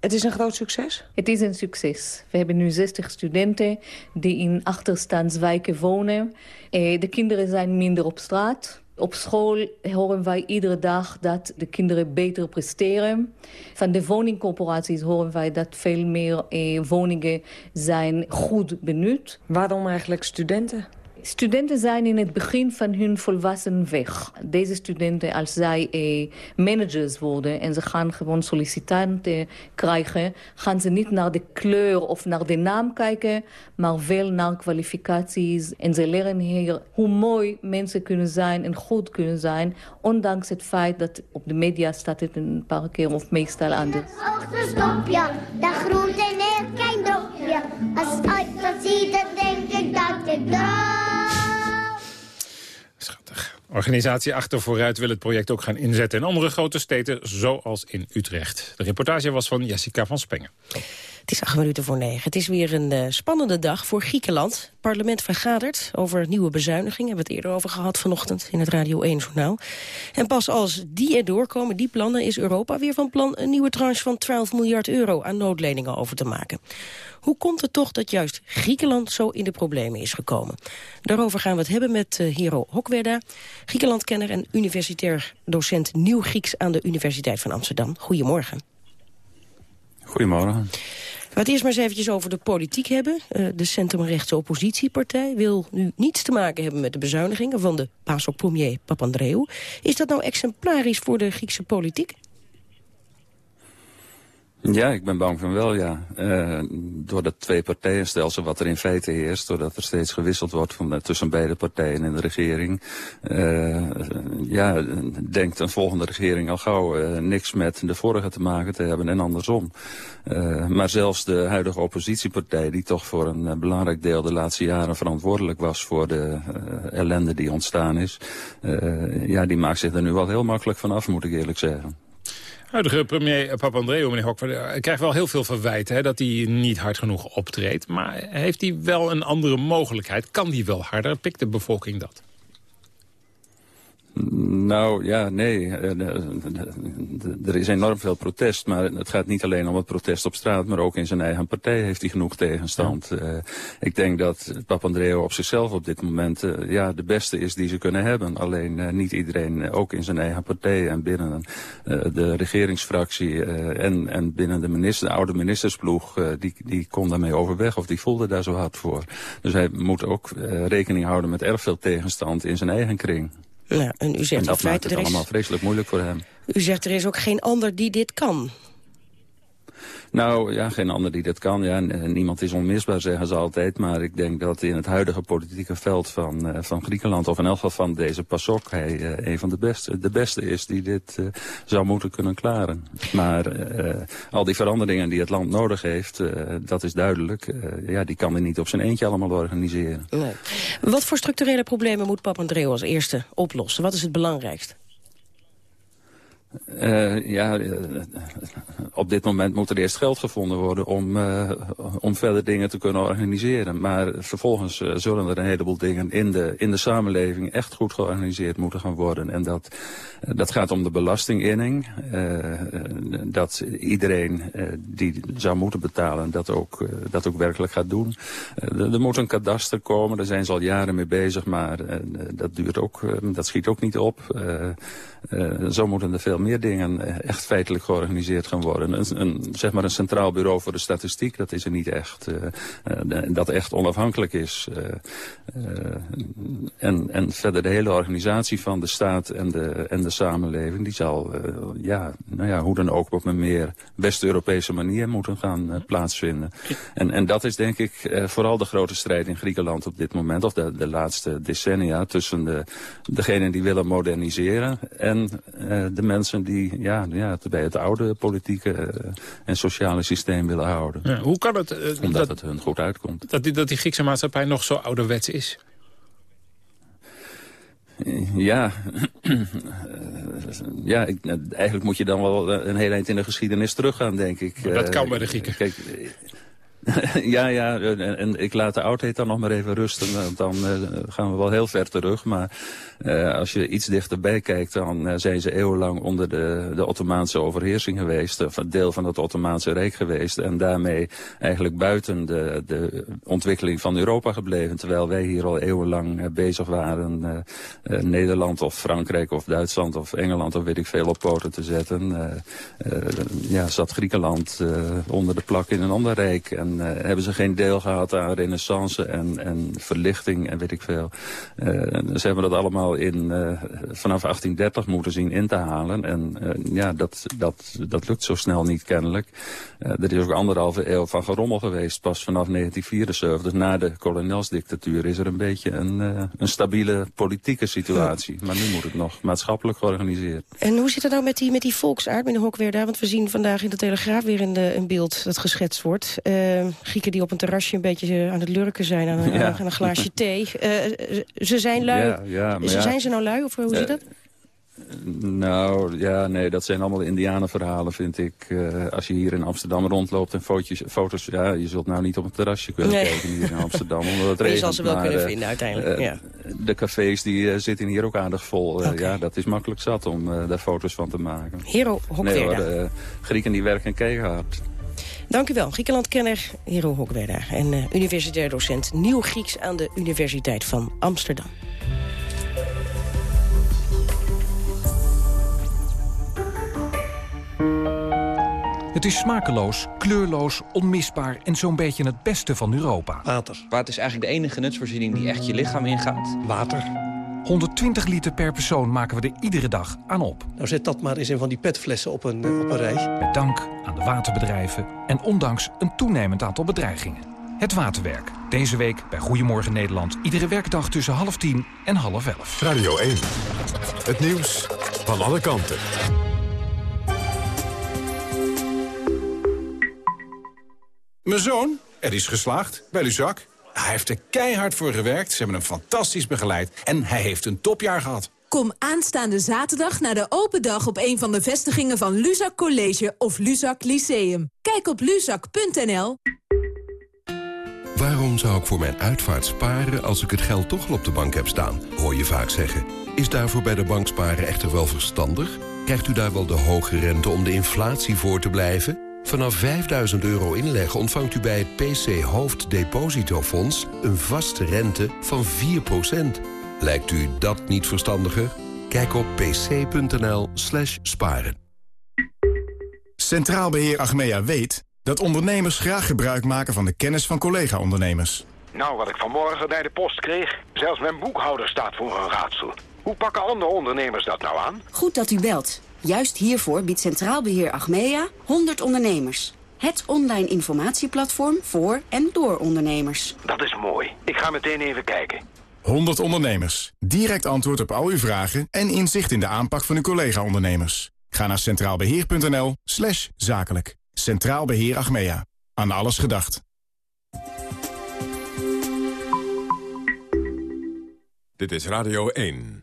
Het is een groot succes? Het is een succes. We hebben nu 60 studenten die in achterstandswijken wonen. Eh, de kinderen zijn minder op straat. Op school horen wij iedere dag dat de kinderen beter presteren. Van de woningcorporaties horen wij dat veel meer eh, woningen zijn goed benut. Waarom eigenlijk studenten? Studenten zijn in het begin van hun volwassen weg. Deze studenten, als zij eh, managers worden en ze gaan gewoon sollicitanten krijgen, gaan ze niet naar de kleur of naar de naam kijken, maar wel naar kwalificaties. En ze leren hier hoe mooi mensen kunnen zijn en goed kunnen zijn, ondanks het feit dat op de media staat het een paar keer of meestal anders. Als ik dat zie, dan denk ik dat ik. Schattig. Organisatie Achter Vooruit wil het project ook gaan inzetten in andere grote steden, zoals in Utrecht. De reportage was van Jessica van Spengen. Het is acht minuten voor negen. Het is weer een uh, spannende dag voor Griekenland. Het parlement vergadert over nieuwe bezuinigingen. Hebben we het eerder over gehad vanochtend in het Radio 1-journaal. En pas als die er doorkomen, die plannen, is Europa weer van plan... een nieuwe tranche van 12 miljard euro aan noodleningen over te maken. Hoe komt het toch dat juist Griekenland zo in de problemen is gekomen? Daarover gaan we het hebben met uh, Hero Hokweda, Griekenlandkenner en universitair docent Nieuw Grieks aan de Universiteit van Amsterdam. Goedemorgen. Goedemorgen. We het eerst maar eens eventjes over de politiek hebben. Uh, de centrumrechtse oppositiepartij wil nu niets te maken hebben met de bezuinigingen van de PASOK-premier Papandreou. Is dat nou exemplarisch voor de Griekse politiek? Ja, ik ben bang van wel, ja. Uh, door dat twee partijenstelsel wat er in feite heerst... doordat er steeds gewisseld wordt van, tussen beide partijen in de regering... Uh, ja, denkt een volgende regering al gauw niks met de vorige te maken te hebben en andersom. maar zelfs de huidige oppositiepartij... die toch voor een belangrijk deel de laatste jaren verantwoordelijk was... voor de ellende die ontstaan is... ja, die maakt zich er nu wel heel makkelijk van af, moet ik eerlijk zeggen. Huidige premier Papandreou, meneer Hok, krijgt wel heel veel verwijten... Dat hij niet hard genoeg optreedt. Maar heeft hij wel een andere mogelijkheid? Kan hij wel harder? Pikt de bevolking dat? Nou, ja, nee. Eh, er is enorm veel protest, maar het gaat niet alleen om het protest op straat, maar ook in zijn eigen partij heeft hij genoeg tegenstand. Ja. Uh, ik denk dat Papandreou op zichzelf op dit moment uh, ja, de beste is die ze kunnen hebben. Alleen uh, niet iedereen, ook in zijn eigen partij en binnen de regeringsfractie en, en binnen de, minister, de oude ministersploeg, die, die kon daarmee overweg of die voelde daar zo hard voor. Dus hij moet ook rekening houden met erg veel tegenstand in zijn eigen kring. Ja, en u zegt en dat maakt het allemaal vreselijk moeilijk voor hem. U zegt er is ook geen ander die dit kan. Nou, ja, geen ander die dat kan. Ja, niemand is onmisbaar, zeggen ze altijd. Maar ik denk dat in het huidige politieke veld van, uh, van Griekenland... of in elk geval van deze PASOK... hij uh, een van de beste, de beste is die dit zou moeten kunnen klaren. Maar al die veranderingen die het land nodig heeft, dat is duidelijk. ja, die kan hij niet op zijn eentje allemaal organiseren. Wat voor structurele problemen moet Papandreou als eerste oplossen? Wat is het belangrijkst? Uh, ja, uh, op dit moment moet er eerst geld gevonden worden om, om verder dingen te kunnen organiseren. Maar vervolgens zullen er een heleboel dingen in de, in de samenleving echt goed georganiseerd moeten gaan worden. En dat, dat gaat om de belastinginning. dat iedereen die zou moeten betalen dat ook, dat ook werkelijk gaat doen. er moet een kadaster komen, daar zijn ze al jaren mee bezig, maar dat, duurt ook, dat schiet ook niet op. zo moeten er veel meer dingen echt feitelijk georganiseerd gaan worden. Een, een, zeg maar een centraal bureau voor de statistiek, dat is er niet echt. Uh, dat echt onafhankelijk is. En, en verder de hele organisatie van de staat en de, en de samenleving... die zal, ja, nou ja, hoe dan ook op een meer West-Europese manier moeten gaan plaatsvinden. En, en dat is denk ik vooral de grote strijd in Griekenland op dit moment... of de, de laatste decennia tussen de, degenen die willen moderniseren... en de mensen die ja, ja, het bij het oude politieke uh, en sociale systeem willen houden. Ja, hoe kan het... Uh, Omdat dat, het hun goed uitkomt. Dat die, dat die Griekse maatschappij nog zo ouderwets is? Ja, [clears throat] ja ik, eigenlijk moet je dan wel een heel eind in de geschiedenis teruggaan, denk ik. Maar dat kan bij de Grieken. Kijk, [laughs] ja, ja, en, ik laat de oudheid dan nog maar even rusten. Want dan uh, gaan we wel heel ver terug. Maar uh, als je iets dichterbij kijkt, dan uh, zijn ze eeuwenlang onder de, de Ottomaanse overheersing geweest. Of deel van het Ottomaanse Rijk geweest. En daarmee eigenlijk buiten de, de ontwikkeling van Europa gebleven. Terwijl wij hier al eeuwenlang bezig waren Nederland of Frankrijk of Duitsland of Engeland of weet ik veel op poten te zetten. ja, zat Griekenland onder de plak in een ander rijk. En uh, hebben ze geen deel gehad aan renaissance en, en verlichting en weet ik veel. Uh, ze hebben dat allemaal in, uh, vanaf 1830 moeten zien in te halen. En ja, dat, dat, dat lukt zo snel niet kennelijk. er is ook anderhalve eeuw van gerommel geweest. Pas vanaf 1974, na de kolonelsdictatuur, is er een beetje een, een stabiele politieke situatie. Maar nu moet het nog maatschappelijk georganiseerd. En hoe zit het nou met die, met die volksaard, meneer Hokweer Want we zien vandaag in de Telegraaf weer in, de, een beeld dat geschetst wordt. Uh, Grieken die op een terrasje een beetje aan het lurken zijn aan een, [laughs] ja. aan een glaasje [laughs] thee. Ze zijn lui. Ja, ja, Zijn ze nou lui of hoe zit dat? Nou, ja, nee, dat zijn allemaal indianenverhalen, vind ik. Uh, als je hier in Amsterdam rondloopt en foto's, foto's... Ja, je zult nou niet op een terrasje kunnen nee. kijken hier in Amsterdam, omdat het [laughs] regent. Je zal ze wel maar, kunnen vinden uiteindelijk, ja. De cafés die zitten hier ook aardig vol. Okay. Ja, dat is makkelijk zat om daar foto's van te maken. Hero Hokwerda. Nee hoor, Grieken die werken keihard. Dank u wel, Griekenlandkenner Hero Hokwerda en uh, universitair docent Nieuw Grieks aan de Universiteit van Amsterdam. Het Het is smakeloos, kleurloos, onmisbaar en zo'n beetje het beste van Europa. Water. Water is eigenlijk de enige nutsvoorziening die echt je lichaam ingaat. Water. 120 liter per persoon maken we er iedere dag aan op. Nou zet dat maar eens in van die petflessen op een, op een rij. Met dank aan de waterbedrijven en ondanks een toenemend aantal bedreigingen. Het Waterwerk. Deze week bij Goedemorgen Nederland. Iedere werkdag tussen half tien en half elf. Radio 1. Het nieuws van alle kanten. Mijn zoon, er is geslaagd bij Luzak. Hij heeft er keihard voor gewerkt, ze hebben hem fantastisch begeleid... en hij heeft een topjaar gehad. Kom aanstaande zaterdag naar de open dag op een van de vestigingen van Luzak College of Luzak Lyceum. Kijk op luzak.nl. Waarom zou ik voor mijn uitvaart sparen als ik het geld toch al op de bank heb staan? Hoor je vaak zeggen. Is daarvoor bij de bank sparen echter wel verstandig? Krijgt u daar wel de hoge rente om de inflatie voor te blijven? Vanaf 5000 euro inleg ontvangt u bij het PC Hoofddepositofonds... een vaste rente van 4%. Lijkt u dat niet verstandiger? Kijk op pc.nl slash sparen. Centraal Beheer Achmea weet dat ondernemers graag gebruik maken van de kennis van collega-ondernemers. Nou, wat ik vanmorgen bij de post kreeg, zelfs mijn boekhouder staat voor een raadsel. Hoe pakken andere ondernemers dat nou aan? Goed dat u belt. Juist hiervoor biedt Centraal Beheer Achmea 100 ondernemers. Het online informatieplatform voor en door ondernemers. Dat is mooi. Ik ga meteen even kijken. 100 ondernemers. Direct antwoord op al uw vragen en inzicht in de aanpak van uw collega-ondernemers. Ga naar centraalbeheer.nl slash zakelijk. Centraal Beheer Achmea. Aan alles gedacht. Dit is Radio 1.